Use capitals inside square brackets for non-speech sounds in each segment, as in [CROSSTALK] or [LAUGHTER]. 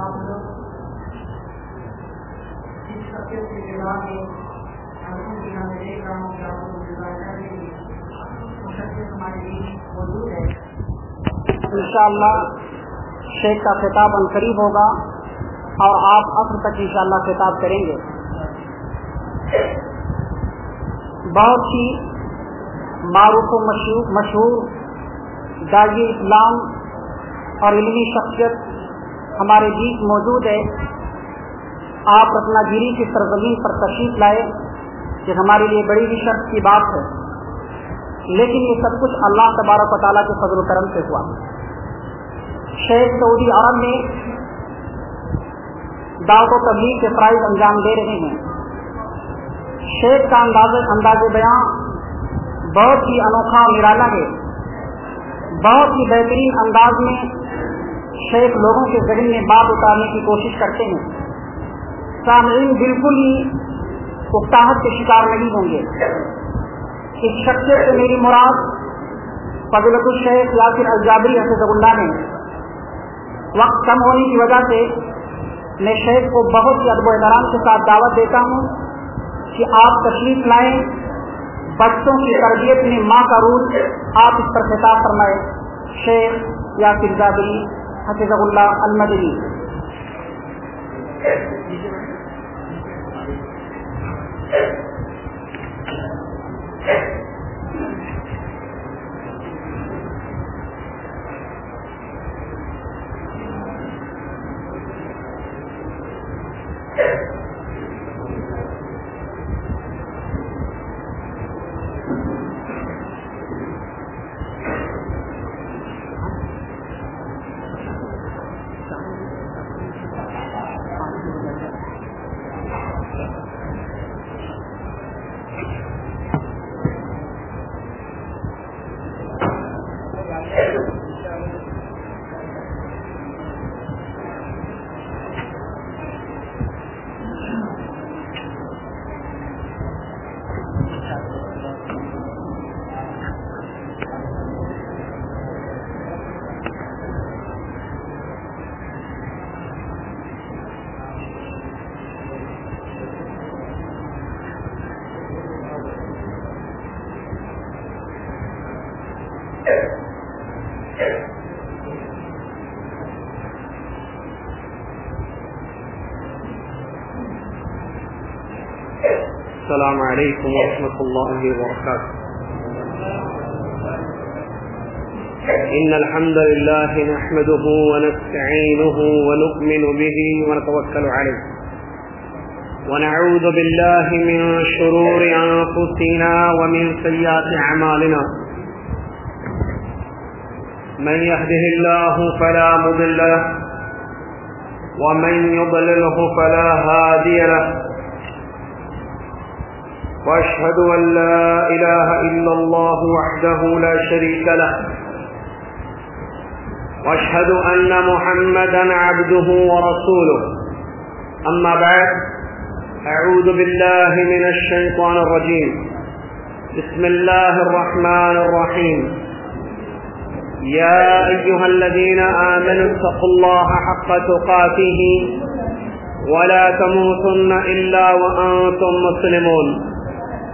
آپ لوگ جس سبجیکٹ کے جگہ میں الحمدللہ میں دیکھ رہا ہوں کہ آپ لوگ ڈیزائن کرنے کی وہ سبجیکٹ ہمارے لیے موجود ہے۔ انشاءاللہ شیخ کا خطاب ان قریب ہوگا اور آپ عصر تک انشاءاللہ خطاب کریں گے۔ بہت ہی معروف و مشہور داغی اسلام اور علمی شخصیت ہمارے بیچ موجود ہے۔ آپ رتنا گیری کی سرزمین پر تشریف لائے، یہ ہمارے لیے بڑی ہی شرط کی بات ہے۔ لیکن یہ سب کچھ اللہ تبارک و تعالیٰ کے فضل و کرم سے ہوا۔ شیخ سعودی عرب میں دعوت و تبلیغ کے فرائض انجام دے رہے ہیں۔ شیخ کا انداز انداز بیاں بہت ہی انوکھا نرالا ہے۔ بہت ہی بہترین انداز میں شیخ لوگوں کے ذہن میں بات اتارنے کی کوشش کرتے ہیں۔ سامعین بالکل ہی اکتاحت کے شکار نہیں ہوں گے۔ اس شخصیت سے میری مراد فضلت الشیخ یاسر الجابری حفظ اللہ نے وقت کم ہونے کی وجہ سے میں شیخ کو بہت ہی ادب و احترام کے ساتھ دعوت دیتا ہوں کہ آپ تشریف لائیں۔ بچوں کی تربیت میں ماں کا رول آپ اس پر خطاب فرمائے شیخ یا فرزادری حفظ اللہ المدنی السلام [LAUGHS] عليكم ورحمة الله وبركاته. إن الحمد لله نحمده ونستعينه ونؤمن به ونتوكل عليه. ونعوذ بالله من شرور أنفسنا ومن سيئات أعمالنا. من يهده الله فلا مضل له، ومن يضلله فلا هادي له. واشهد ان لا اله الا الله وحده لا شريك له. واشهد ان محمدا عبده ورسوله. اما بعد اعوذ بالله من الشيطان الرجيم. بسم الله الرحمن الرحيم. يا ايها الذين امنوا اتقوا الله حق تقاته ولا تموتن الا وانتم مسلمون.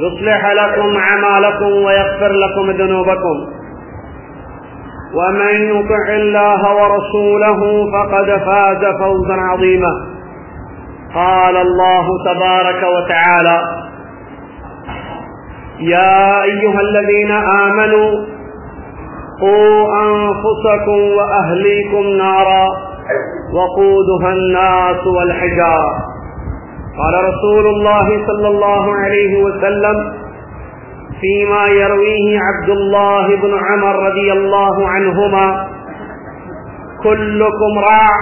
يصلح لكم عمالكم ويغفر لكم ذنوبكم. ومن يطع الله ورسوله فقد فاز فوزا عظيما. قال الله تبارك وتعالى يا أيها الذين آمنوا، قوا أنفسكم وأهليكم نارا وقودها الناس والحجار قال رسول الله صلى الله عليه وسلم فيما يرويه عبد الله بن عمر رضي الله عنهما كلكم راع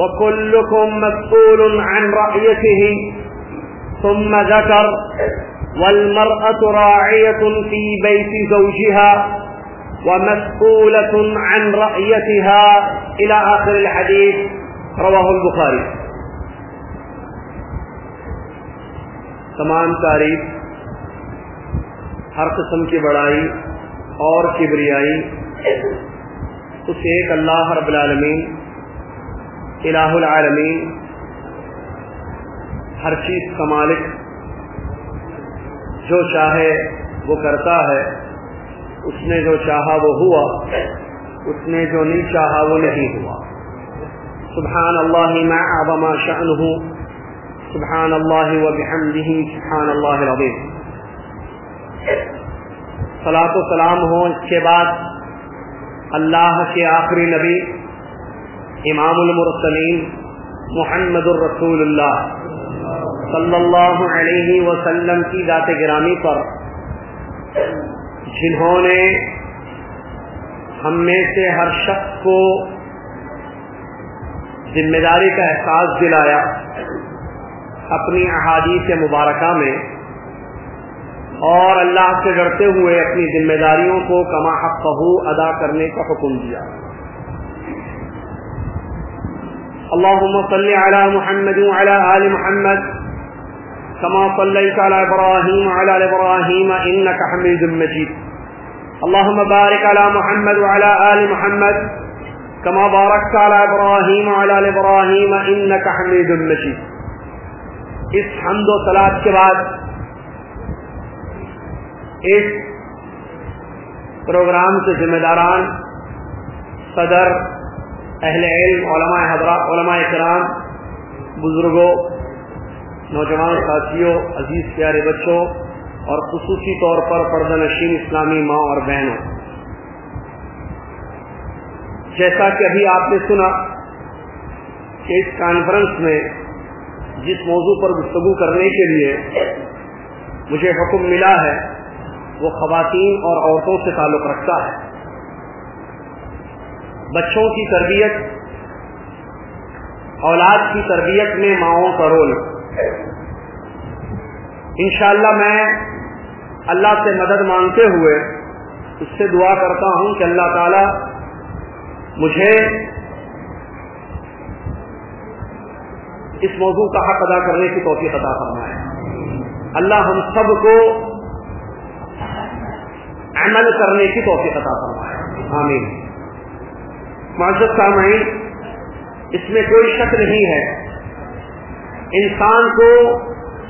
وكلكم مسؤول عن رعيته ثم ذكر والمرأة راعية في بيت زوجها ومسؤولة عن رأيتها إلى آخر الحديث، رواه البخاري. تمام تعریف، ہر قسم کی بڑائی اور کبریائی، اس ایک اللہ رب العالمین، الہ العالمین، ہر چیز کا مالک، جو چاہے وہ کرتا ہے، اس نے جو چاہا وہ ہوا، اس نے جو نہیں چاہا وہ نہیں ہوا۔ سبحان اللہ میں ما عظم شأنه سبحان اللہ و بحمده سبحان اللہ العظیم۔ صلاة و سلام ہو اس کے بعد اللہ کے آخری نبی، امام المرسلین محمد الرسول اللہ صلی اللہ علیہ وسلم کی ذات گرامی پر، جنہوں نے ہم میں سے ہر شخص کو ذمہ داری کا احساس دلایا۔ اپنی احادیث مبارکہ میں اور اللہ سے ڈرتے ہوئے اپنی ذمہ داریوں کو کما حق ادا کرنے کا حکم دیا۔ اللهم صل على محمد وعلى آل محمد كما صليت على إبراهيم وعلى إبراهيم إنك حميد مجيد اللهم بارك على محمد وعلى آل محمد كما باركت على إبراهيم وعلى إبراهيم إنك حميد مجيد اس حمد و صلاة کے بعد اس پروگرام سے ذمہ داران صدر، اہل علم، علماء حضرات، علماء کرام، بزرگوں، نوجوان ساتھیوں، عزیز پیارے بچوں اور خصوصی طور پر پردہ نشین اسلامی ماں اور بہنوں۔ جیسا کہ ابھی آپ نے سنا کہ اس کانفرنس میں جس موضوع پر گفتگو کرنے کے لیے مجھے حکم ملا ہے، وہ خواتین اور عورتوں سے تعلق رکھتا ہے۔ بچوں کی تربیت، اولاد کی تربیت میں ماؤں کا رول۔ انشاءاللہ میں اللہ سے مدد مانگتے ہوئے اس سے دعا کرتا ہوں کہ اللہ تعالی مجھے اس موضوع کا حق ادا کرنے کی توفیق عطا فرمائے۔ اللہ ہم سب کو عمل کرنے کی توفیق عطا فرمائے۔ آمین۔ معذرت سامعین، اس میں کوئی شک نہیں ہے۔ انسان کو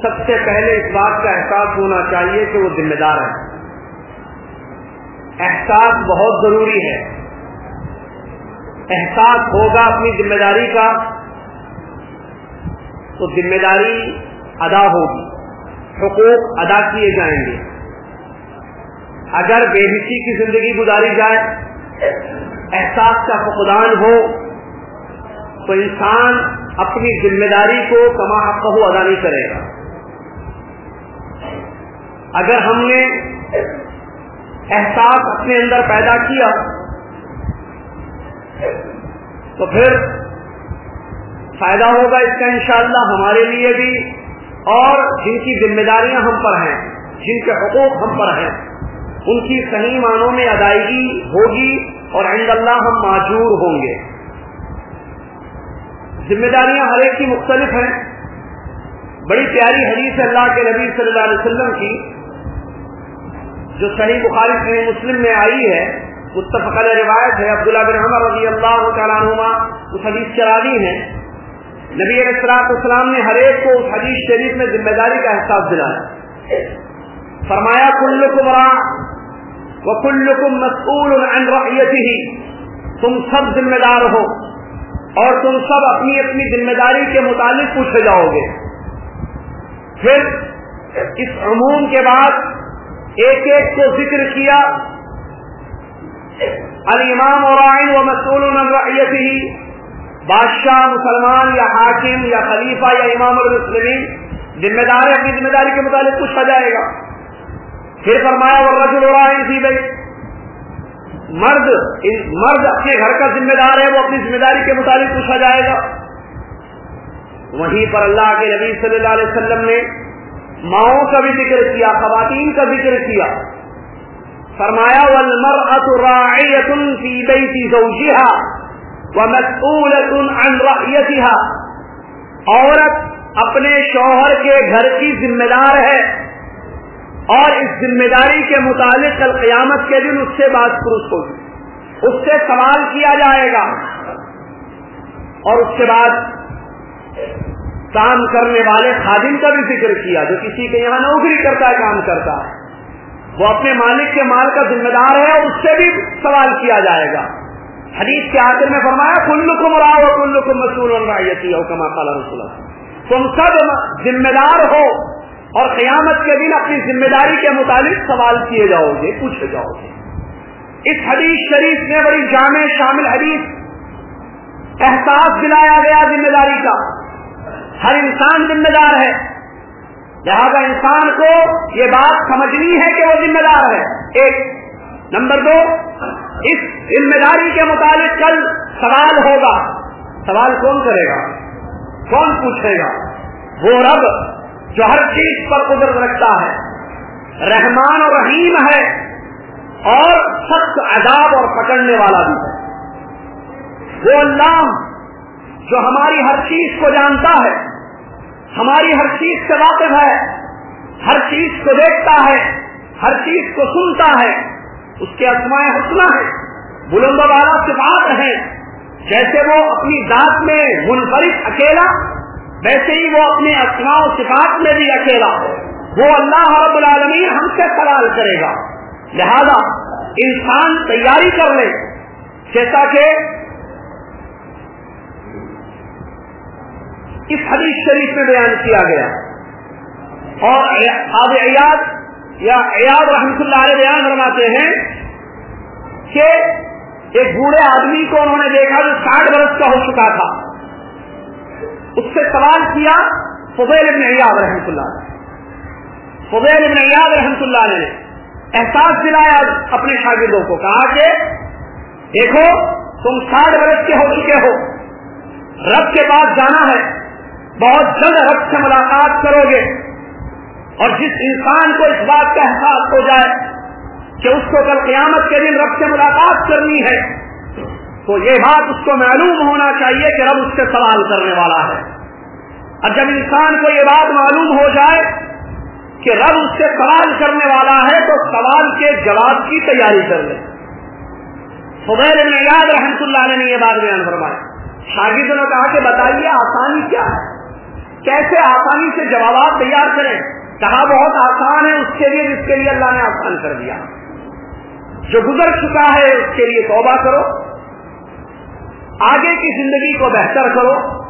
سب سے پہلے اس بات کا احساس ہونا چاہیے کہ وہ ذمہ دار ہے۔ احساس بہت ضروری ہے۔ احساس ہوگا اپنی ذمہ داری کا۔ تو ذمہ داری ادا ہوگی، حقوق ادا کیے جائیں گے۔ اگر بے حسی کی زندگی گزاری جائے، احساس کا فقدان ہو، تو انسان اپنی ذمہ داری کو کما حق ادا نہیں کرے گا۔ اگر ہم نے احساس اپنے اندر پیدا کیا، تو پھر فائدہ ہوگا اس کا انشاءاللہ ہمارے لیے بھی اور جن کی ذمہ داریاں ہم پر ہیں، جن کے حقوق ہم پر ہیں، ان کی صحیح معنوں میں ادائیگی ہوگی اور عند اللہ ہم معجور ہوں گے۔ ذمہ داریاں ہر ایک کی مختلف ہیں۔ بڑی پیاری حدیث اللہ کے نبی صلی اللہ علیہ وسلم کی، جو صحیح بخاری، صحیح مسلم میں آئی ہے۔ متفق روایت ہے، عبداللہ بن عمر رضی اللہ تعالیٰ عنہ اس حدیث چرادی ہیں۔ نبی علیہ السلاط اسلام نے ہر ایک کو اس حدیث شریف میں ذمہ داری کا احساس دلایا۔ فرمایا کل کمرا و کل کم مسئول ہی تم سب ذمہ دار ہو اور تم سب اپنی اپنی ذمہ داری کے متعلق پوچھے جاؤ گے پھر اس عموم کے بعد ایک ایک کو ذکر کیا۔ الامام اور و مسول ہی بادشاہ، مسلمان یا حاکم یا خلیفہ یا امام المسلمین ذمہ دار اپنی ذمہ داری کے متعلق پوچھا جائے گا۔ پھر فرمایا اور رجل اور تھی بھائی مرد مرد اپنے گھر کا ذمہ دار ہے، وہ اپنی ذمہ داری کے مطابق پوچھا جائے گا۔ وہیں پر اللہ کے نبی صلی اللہ علیہ وسلم نے ماؤں کا بھی ذکر کیا، خواتین کا ذکر کیا۔ فرمایا، والمرأة راعية في بيت زوجها۔ عن رعيتها عورت اپنے شوہر کے گھر کی ذمہ دار ہے اور اس ذمہ داری کے متعلق کل قیامت کے دن اس سے بات پرست ہوگی۔ اس سے سوال کیا جائے گا۔ اور اس کے بعد کام کرنے والے خادم کا بھی ذکر کیا جو کسی کے یہاں نوکری کرتا ہے، کام کرتا ہے۔ وہ اپنے مالک کے مال کا ذمہ دار ہے اور اس سے بھی سوال کیا جائے گا۔ حدیث کے آخر میں فرمایا کلو کو مراؤ کلو کو مسول رایتی ہو کما کالا رسول تم سب ذمہ دار ہو اور قیامت کے دن اپنی ذمہ داری کے متعلق سوال کیے جاؤ گے، پوچھے جاؤ گے۔ اس حدیث شریف میں بڑی جامع شامل حدیث احساس دلایا گیا ذمہ داری کا۔ ہر انسان ذمہ دار ہے۔ لہذا انسان کو یہ بات سمجھنی ہے کہ وہ ذمہ دار ہے۔ ایک، نمبر دو اس ذمہ داری کے متعلق کل سوال ہوگا۔ سوال کون کرے گا؟ کون پوچھے گا؟ وہ رب جو ہر چیز پر قدرت رکھتا ہے، رحمان اور رحیم ہے اور سخت عذاب اور پکڑنے والا بھی ہے۔ وہ اللہ جو ہماری ہر چیز کو جانتا ہے، ہماری ہر چیز سے واقف ہے، ہر چیز کو دیکھتا ہے، ہر چیز کو سنتا ہے اس کے اسماء حسنہ ہے بلند والا صفات ہیں۔ جیسے وہ اپنی ذات میں منفرد اکیلا، ویسے ہی وہ اپنے اسماء و صفات میں بھی اکیلا وہ اللہ رب العالمین ہم سے سوال کرے گا۔ لہذا انسان تیاری کر لے، جیسا کہ اس حدیث شریف میں بیان کیا گیا۔ اور آب ایاد یا ایاد رحمت اللہ علیہ بیان فرماتے ہیں کہ ایک بوڑھے آدمی کو انہوں نے دیکھا جو ساٹھ برس کا ہو چکا تھا۔ اس سے سوال کیا، فضیل ابن ایاد رحمت اللہ فضیل ابن ایاد رحمت اللہ نے احساس دلایا اپنے شاگردوں کو، کہا کہ دیکھو، تم ساٹھ برس کے ہو چکے ہو۔ رب کے پاس جانا ہے۔ بہت جلد رب سے ملاقات کرو گے۔ اور جس انسان کو اس بات کا احساس ہو جائے کہ اس کو کل قیامت کے دن رب سے ملاقات کرنی ہے، تو یہ بات اس کو معلوم ہونا چاہیے کہ رب اس سے سوال کرنے والا ہے۔ اور جب انسان کو یہ بات معلوم ہو جائے کہ رب اس سے سوال کرنے والا ہے، تو سوال کے جواب کی تیاری کر لے۔ فبیر یاد رحمت اللہ نے یہ بات بیان فرمایا شاگردوں نے کہا کہ بتائیے آسانی کیا ہے؟ کیسے آسانی سے جوابات تیار کریں؟ کہا بہت آسان ہے، اس کے لیے، جس کے لیے اللہ نے آسان کر دیا۔ جو گزر چکا ہے، اس کے لیے توبہ کرو۔ آگے کی زندگی کو بہتر کرو۔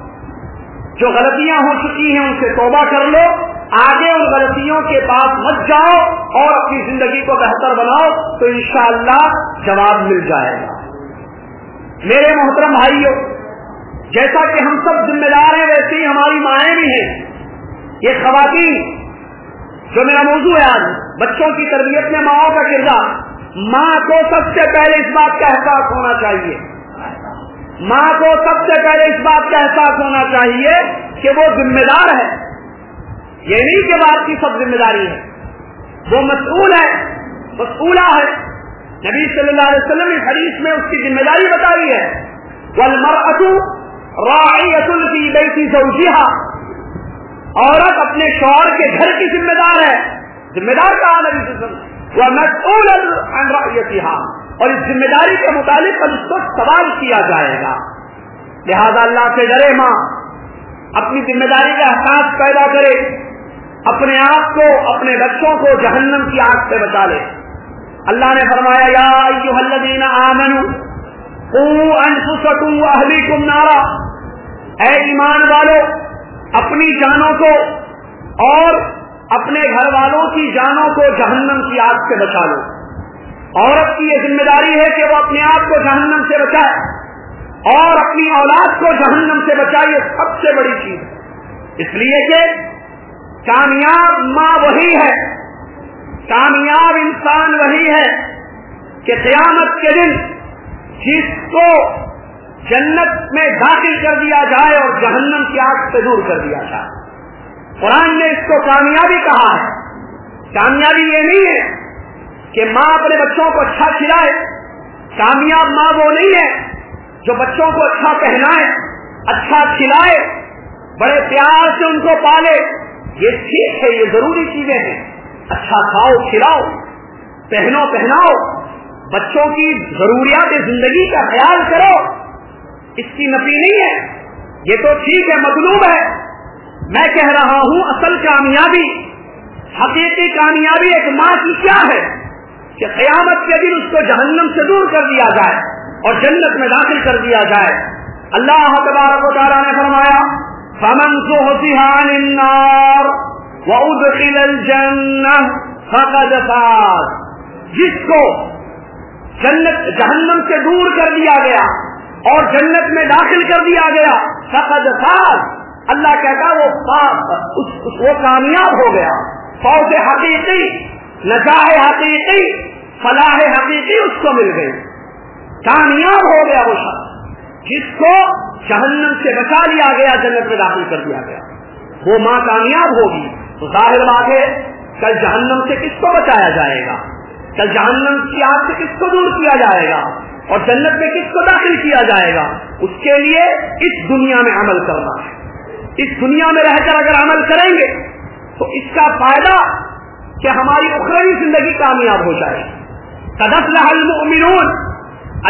جو غلطیاں ہو چکی ہیں، ان سے توبہ کر لو۔ آگے ان غلطیوں کے پاس مت جاؤ اور اپنی زندگی کو بہتر بناؤ تو انشاءاللہ جواب مل جائے گا۔ میرے محترم بھائیوں جیسا کہ ہم سب ذمہ دار ہیں، ویسے ہی ہماری مائیں بھی ہیں۔ یہ خواتین جو میرا موضوع ہے آج، بچوں کی تربیت میں ماؤں کا کردار۔ ماں کو سب سے پہلے اس بات کا احساس ہونا چاہیے۔ ماں کو سب سے پہلے اس بات کا احساس ہونا چاہیے کہ وہ ذمہ دار ہے۔ یہ نہیں کہ بات کی سب ذمہ داری ہے۔ وہ مسئول ہے، مسئولہ ہے۔ نبی صلی اللہ علیہ وسلم اس حدیث میں اس کی ذمہ داری بتائی ہے۔ وہ کی بیٹی زوجیہ عورت اپنے شوہر کے گھر کی ذمہ دار ہے۔ ذمہ دار کہا نبی وہ اور اس ذمہ داری کے مطابق اس کو سوال کیا جائے گا۔ لہذا اللہ سے ڈرے ماں۔ اپنی ذمہ داری کا احساس پیدا کرے۔ اپنے آپ کو، اپنے بچوں کو جہنم کی آگ سے بچا لے۔ اللہ نے فرمایا، یا ایوہ الذین انفسکم و نارا۔ اے ایمان والو اپنی جانوں کو اور اپنے گھر والوں کی جانوں کو جہنم کی آگ سے بچا لو۔ عورت کی یہ ذمہ داری ہے کہ وہ اپنے آپ کو جہنم سے بچائے اور اپنی اولاد کو جہنم سے بچائے، یہ سب سے بڑی چیز اس لیے کہ کامیاب ماں وہی ہے، کامیاب انسان وہی ہے کہ قیامت کے دن جس کو جنت میں داخل کر دیا جائے اور جہنم کی آگ سے دور کر دیا جائے۔ قرآن نے اس کو کامیابی کہا ہے۔ کامیابی یہ نہیں ہے کہ ماں اپنے بچوں کو اچھا کھلائے۔ کامیاب ماں وہ نہیں ہے جو بچوں کو اچھا پہنائے اچھا کھلائے، بڑے پیار سے ان کو پالے۔ یہ ٹھیک ہے، یہ ضروری چیزیں ہیں۔ اچھا کھاؤ، کھلاؤ، پہنو، پہناؤ۔ بچوں کی ضروریات زندگی کا خیال کرو۔ اس کی نفی نہیں ہے۔ یہ تو ٹھیک ہے، مطلوب ہے۔ میں کہہ رہا ہوں، اصل کامیابی، حقیقی کامیابی ایک ماں کی کیا ہے کہ قیامت کے دن اس کو جہنم سے دور کر دیا جائے اور جنت میں داخل کر دیا جائے۔ اللہ تبارک و تعالیٰ نے فرمایا، فمن النار وادخل الجنہ فقد فاز۔ جس کو جنت، جہنم سے دور کر دیا گیا اور جنت میں داخل کر دیا گیا۔ فقد فاز۔ اللہ کہتا وہ وہ کامیاب ہو گیا۔ فوج حقیقی، نجاح حقیقی، فلاح حقیقی اس کو مل گئی۔ کامیاب ہو گیا وہ شخص۔ جس کو جہنم سے بچا لیا گیا، جنت میں داخل کر دیا گیا۔ وہ ماں کامیاب ہوگی۔ تو ظاہر بات ہے، کل جہنم سے کس کو بچایا جائے گا؟ کل جہنم کی آگ سے کس کو دور کیا جائے گا؟ اور جنت میں کس کو داخل کیا جائے گا؟ اس کے لیے اس دنیا میں عمل کرنا ہے۔ اس دنیا میں رہ کر اگر عمل کریں گے، تو اس کا فائدہ کہ ہماری اخروی زندگی کامیاب ہو جائے۔ قدس المؤمنون۔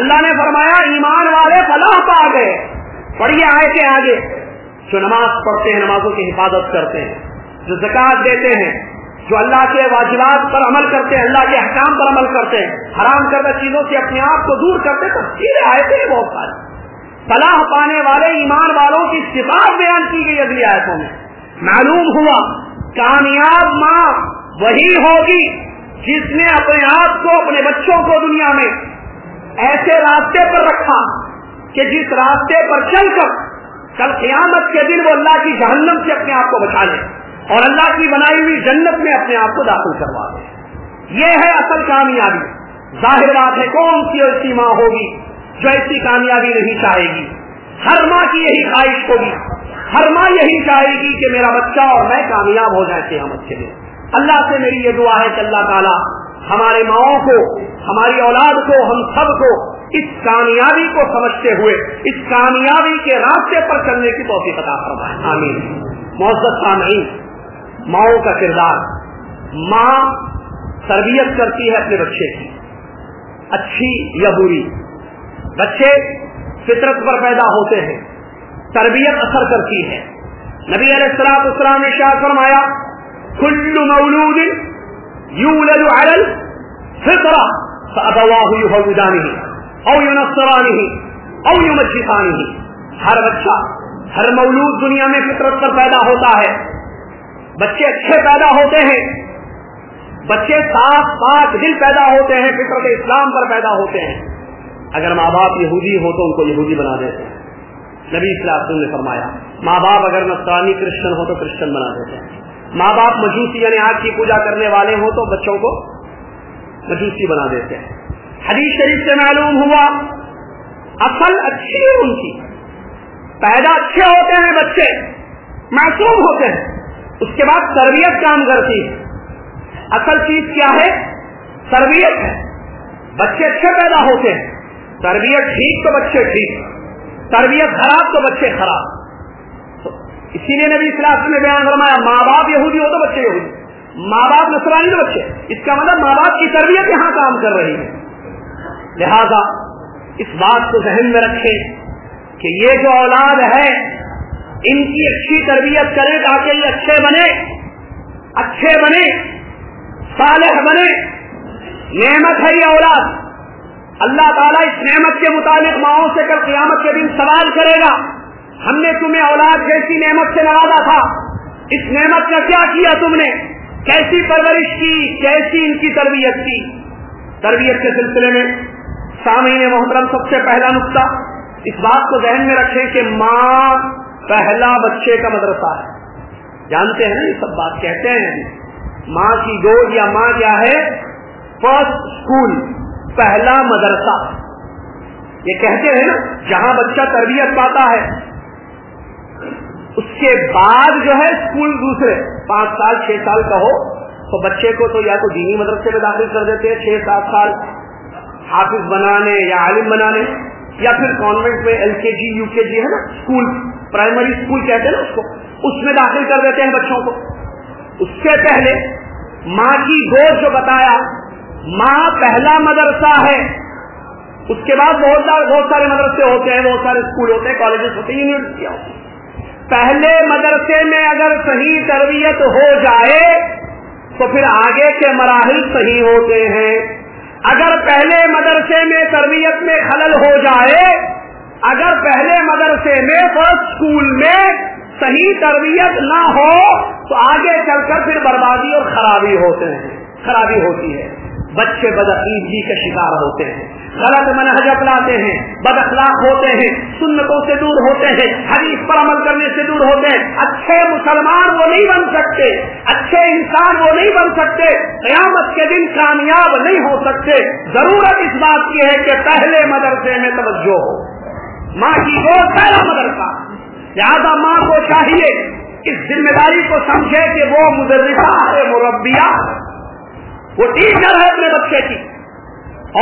اللہ نے فرمایا، ایمان والے فلاح پا گئے۔ پڑھیے آئے کے آگے۔ جو نماز پڑھتے ہیں، نمازوں کی حفاظت کرتے ہیں، جو زکات دیتے ہیں جو اللہ کے واجبات پر عمل کرتے ہیں، اللہ کے احکام پر عمل کرتے ہیں، حرام کردہ چیزوں سے اپنے آپ کو دور کرتے تفصیلیں آئے تھے بہت سارے۔ فلاح پانے والے، ایمان والوں کی صفات بیان کی گئی اگلی آیتوں میں۔ معلوم ہوا، کامیاب ماں وہی ہوگی جس نے اپنے آپ کو، اپنے بچوں کو دنیا میں ایسے راستے پر رکھا کہ جس راستے پر چل کر کل قیامت کے دن وہ اللہ کی جہنم سے اپنے آپ کو بچا لے۔ اور اللہ کی بنائی ہوئی جنت میں اپنے آپ کو داخل کروا دے۔ یہ ہے اصل کامیابی۔ ظاہر بات ہے کون سی ایسی ماں ہوگی جو ایسی کامیابی نہیں چاہے گی؟ ہر ماں کی یہی خواہش ہوگی۔ ہر ماں یہی چاہے گی کہ میرا بچہ اور میں کامیاب ہو جائے قیامت کے دن۔ اللہ سے میری یہ دعا ہے کہ اللہ تعالیٰ ہمارے ماؤں کو، ہماری اولاد کو، ہم سب کو اس کامیابی کو سمجھتے ہوئے، اس کامیابی کے راستے پر چلنے کی توفیق عطا فرمائے۔ آمین۔ معزز سامعین ماؤں کا کردار۔ ماں تربیت کرتی ہے اپنے بچے کی۔ اچھی یا بری۔ بچے فطرت پر پیدا ہوتے ہیں۔ تربیت اثر کرتی ہے۔ نبی علیہ السلام اسلام نے شاہ فرمایا كل مولود يولد على الفطرة فأبواه يهودانه أو ينصرانه أو يمجسانه ہر بچہ، ہر مولود دنیا میں فطرت پر پیدا ہوتا ہے۔ بچے اچھے پیدا ہوتے ہیں۔ بچے صاف پاک دل پیدا ہوتے ہیں، فطرت اسلام پر پیدا ہوتے ہیں۔ اگر ماں باپ یہودی ہو تو ان کو یہودی بنا دیتے ہیں۔ نبی اسلام نے فرمایا، ماں باپ اگر نسرانی کرسچن ہو تو کرسچن بنا دیتے ہیں۔ ماں باپ مجوسی یعنی آگ کی پوجا کرنے والے ہوں تو بچوں کو مجوسی بنا دیتے ہیں۔ حدیث شریف سے معلوم ہوا اصل اچھی ہے ان کی۔ پیدا اچھے ہوتے ہیں بچے، معصوم ہوتے ہیں۔ اس کے بعد تربیت کام کرتی ہے۔ اصل چیز کیا ہے؟ تربیت ہے۔ بچے اچھے پیدا ہوتے ہیں۔ تربیت ٹھیک تو بچے ٹھیک، تربیت خراب تو بچے خراب۔ اسی لیے نبی اسلام نے بیان فرمایا، ماں باپ یہودی ہو تو بچے یہودی۔ ماں باپ نسرانی تو بچے۔ اس کا مطلب ماں باپ کی تربیت یہاں کام کر رہی ہے۔ لہذا اس بات کو ذہن میں رکھیں کہ یہ جو اولاد ہے ان کی اچھی تربیت کرے تاکہ یہ اچھے بنے اچھے بنے، صالح بنے۔ نعمت ہے یہ اولاد۔ اللہ تعالیٰ اس نعمت کے مطابق ماؤں سے کل قیامت کے دن سوال کرے گا، ہم نے تمہیں اولاد جیسی نعمت سے نوازا تھا، اس نعمت کا کیا کیا تم نے؟ کیسی پرورش کی، کیسی ان کی تربیت کی؟ تربیت کے سلسلے میں سامعین محترم سب سے پہلا نقطہ اس بات کو ذہن میں رکھیں کہ ماں پہلا بچے کا مدرسہ ہے۔ جانتے ہیں نا یہ سب بات، کہتے ہیں۔ ماں کی گود یا ماں کیا ہے فرسٹ اسکول پہلا مدرسہ۔ یہ کہتے ہیں نا، جہاں بچہ تربیت پاتا ہے۔ اس کے بعد جو ہے اسکول دوسرے۔ پانچ سال، چھ سال کا ہو، تو بچے کو تو یا تو دینی مدرسے میں داخل کر دیتے ہیں، چھ سات سال۔ حافظ بنانے یا عالم بنانے، یا پھر کانوینٹ میں ایل کے جی یو کے جی ہے نا اسکول پرائمری اسکول کہتے ہیں نا اس کو، اس میں داخل کر دیتے ہیں بچوں کو۔ اس سے پہلے ماں کی گود جو بتایا، ماں پہلا مدرسہ ہے، اس کے بعد بہت سارے بہت سارے مدرسے ہوتے ہیں، بہت سارے اسکول ہوتے ہیں، کالجز ہوتے ہیں، یونیورسٹیاں ہوتی ہیں۔ پہلے مدرسے میں اگر صحیح تربیت ہو جائے، تو پھر آگے کے مراحل صحیح ہوتے ہیں۔ اگر پہلے مدرسے میں تربیت میں خلل ہو جائے اگر پہلے مدرسے میں فرسٹ اسکول میں صحیح تربیت نہ ہو تو آگے چل کر پھر بربادی اور خرابی ہوتے ہیں، خرابی ہوتی ہے۔ بچے بدعقیدگی کے شکار ہوتے ہیں۔ غلط منہج اپناتے ہیں، بد اخلاق ہوتے ہیں، سنتوں سے دور ہوتے ہیں، حدیث پر عمل کرنے سے دور ہوتے ہیں۔ اچھے مسلمان وہ نہیں بن سکتے، اچھے انسان وہ نہیں بن سکتے، قیامت کے دن کامیاب نہیں ہو سکتے۔ ضرورت اس بات کی ہے کہ پہلے مدرسے میں توجہ ہو۔ ماں کی وہ پہلا مدرسہ لہٰذا ماں کو چاہیے اس ذمہ داری کو سمجھے کہ وہ مدرسہ ہے مربیہ۔ وہ ٹیچر ہے اپنے بچے کی۔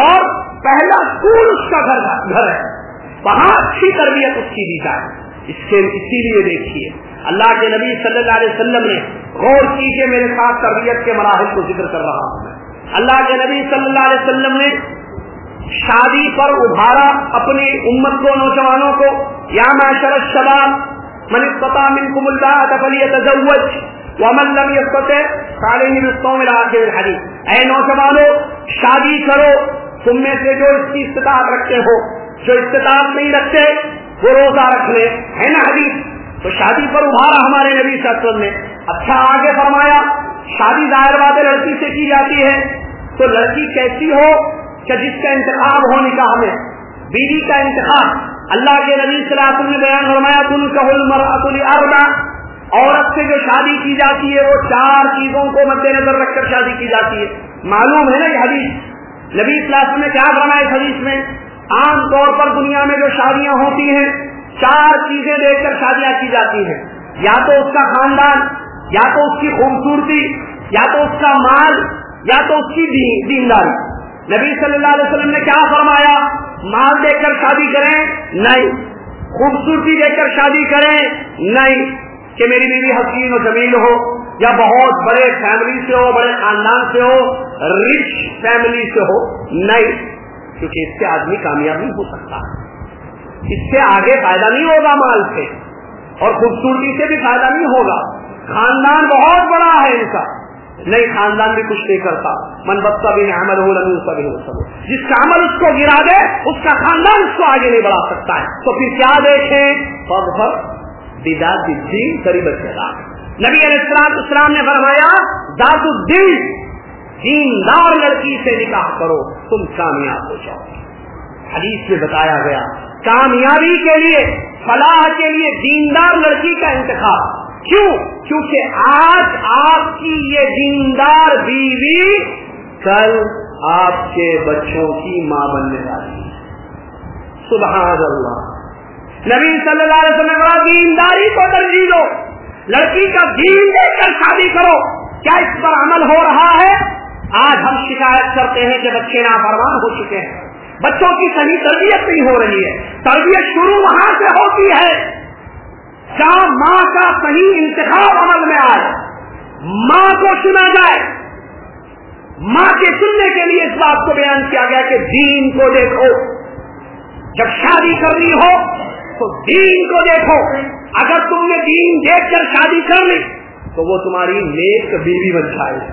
اور پہلا اسکول اس کا گھر گھر ہے۔ وہاں اچھی تربیت اس کی دی جائے۔ اس کے اسی لیے دیکھیے، اللہ کے نبی صلی اللہ علیہ وسلم نے غور کیجیے میرے ساتھ تربیت کے مراحل کو ذکر کر رہا ہوں۔ اللہ کے نبی صلی اللہ علیہ وسلم نے شادی پر ابھارا اپنی امت کو، نوجوانوں کو۔ یا معاشر شباب من پتا من کو ملتا تزوج ومن لم يستطع فعليه بالصوم الى اخر الحديث اے نوجوانوں، شادی کرو۔ تم میں سے جو اس کی استطاعت رکھتے ہو، جو استطاعت نہیں رکھتے، وہ روزہ رکھ لے۔ ہے نا حدیث؟ تو شادی پر ابھارا ہمارے نبی صلی اللہ علیہ وسلم نے۔ اچھا آگے فرمایا، شادی ظاہر بات لڑکی سے کی جاتی ہے۔ تو لڑکی کیسی ہو؟ کہ جس کا انتخاب ہو نکاح میں بیوی کا انتخاب۔ اللہ کے نبی صلی اللہ علیہ وسلم نے بیان فرمایا، تم کہل مرۃ عورت سے جو شادی کی جاتی ہے، وہ چار چیزوں کو مد نظر رکھ کر شادی کی جاتی ہے۔ معلوم ہے نا یہ حدیث؟ نبی اسلام نے کیا فرمایا اس حدیث میں؟ عام طور پر دنیا میں جو شادیاں ہوتی ہیں، چار چیزیں دیکھ کر شادیاں کی جاتی ہیں۔ یا تو اس کا خاندان، یا تو اس کی خوبصورتی، یا تو اس کا مال، یا تو اس کی دینداری۔ نبی صلی اللہ علیہ وسلم نے کیا فرمایا؟ مال دیکھ کر شادی کریں، نہیں. خوبصورتی دیکھ کر شادی کریں، نہیں. کہ میری بیوی حسین و جمیل ہو، یا بہت بڑے فیملی سے ہو، بڑے خاندان سے ہو رچ فیملی سے ہو، نہیں. کیونکہ اس سے آدمی کامیاب نہیں ہو سکتا۔ اس سے آگے فائدہ نہیں ہوگا مال سے، اور خوبصورتی سے بھی فائدہ نہیں ہوگا۔ خاندان بہت بڑا ہے ان کا۔ نہیں خاندان بھی کچھ نہیں کرتا۔ من بتا بھی عمل ہو لگی کا بھی ہو جس کا عمل اس کو گرا دے، اس کا خاندان اس کو آگے نہیں بڑھا سکتا ہے۔ تو پھر کیا دیکھیں؟ پگ دیدا دین قریب نبی علیہ السلام اسلام نے فرمایا داد الدین، دیندار لڑکی سے نکاح کرو، تم کامیاب ہو جاؤ۔ حدیث میں بتایا گیا، کامیابی کے لیے، فلاح کے لیے دیندار لڑکی کا انتخاب۔ کیوں؟ کیونکہ آج آپ کی یہ دیندار بیوی کل آپ کے بچوں کی ماں بننے والی سبحان اللہ۔ نبی صلی اللہ علیہ وسلم دینداری کو ترجیح دو۔ لڑکی کا دین دے کر شادی کرو۔ کیا اس پر عمل ہو رہا ہے؟ آج ہم شکایت کرتے ہیں کہ بچے نافرمان ہو چکے ہیں۔ بچوں کی صحیح تربیت نہیں ہو رہی ہے۔ تربیت شروع وہاں سے ہوتی ہے۔ جہاں ماں کا صحیح انتخاب عمل میں آئے۔ ماں کو سنا جائے۔ ماں کے سننے کے لیے اس بات کو بیان کیا گیا کہ دین کو دیکھو۔ جب شادی کرنی ہو تو دین کو دیکھو۔ اگر تم نے دین دیکھ کر شادی کر لی تو وہ تمہاری نیک بیوی بن جائے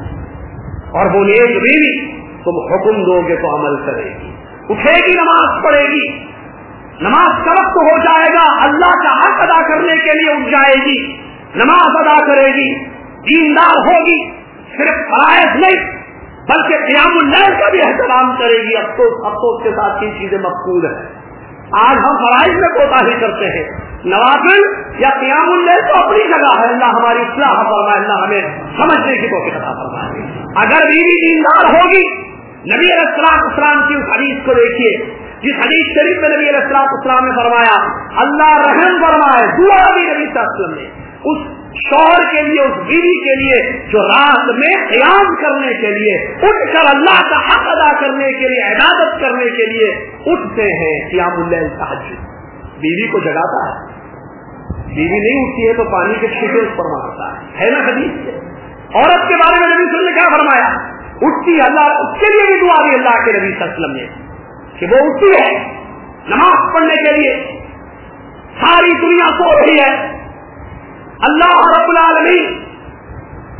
اور وہ نیک بیوی تم حکم دو گے تو عمل کرے گی۔ اٹھے گی نماز پڑھے گی۔ نماز کا وقت ہو جائے گا، اللہ کا حق ادا کرنے کے لیے اٹھ جائے گی، نماز ادا کرے گی، دیندار ہوگی، صرف فرائض نہیں، بلکہ قیام النل کا بھی احترام کرے گی، افسوس افسوس کے ساتھ یہ چیزیں مقبول ہیں۔ آج ہم فرائض میں کوتا ہی کرتے ہیں نوازل یا قیام النل تو اپنی جگہ ہے، اللہ ہماری اصلاح فرمائے، اللہ ہمیں سمجھنے کی توفیق عطا فرمائے۔ اگر بیوی دیندار ہوگی، نبی علیہ السلام اسلام کی اس حدیث کو دیکھیے۔ جس حدیث شریف میں نبی علیہ السلام اسلام نے فرمایا، اللہ رحم فرمائے، دعا بھی نبی صلی وسلم نے۔ اس شوہر کے لیے، اس بیوی کے لیے، جو رات میں قیام کرنے کے لیے، اٹھ کر اللہ کا حق ادا کرنے کے لیے، عبادت کرنے کے لیے اٹھتے ہیں قیام اللہ تحجد۔ بیوی کو جگاتا ہے۔ بیوی نہیں اٹھتی ہے تو پانی کے چھیٹے اس پر مارتا ہے۔ ہے نا حدیث سے؟ عورت کے بارے میں نبی نے کیا فرمایا، اٹھتی اللہ، اس کے لیے بھی دعا دی اللہ کے نبی صلی اللہ علیہ وسلم نے۔ کہ وہ اٹھتی ہے نماز پڑھنے کے لیے۔ ساری دنیا سو رہی ہے۔ اللہ رب العالمین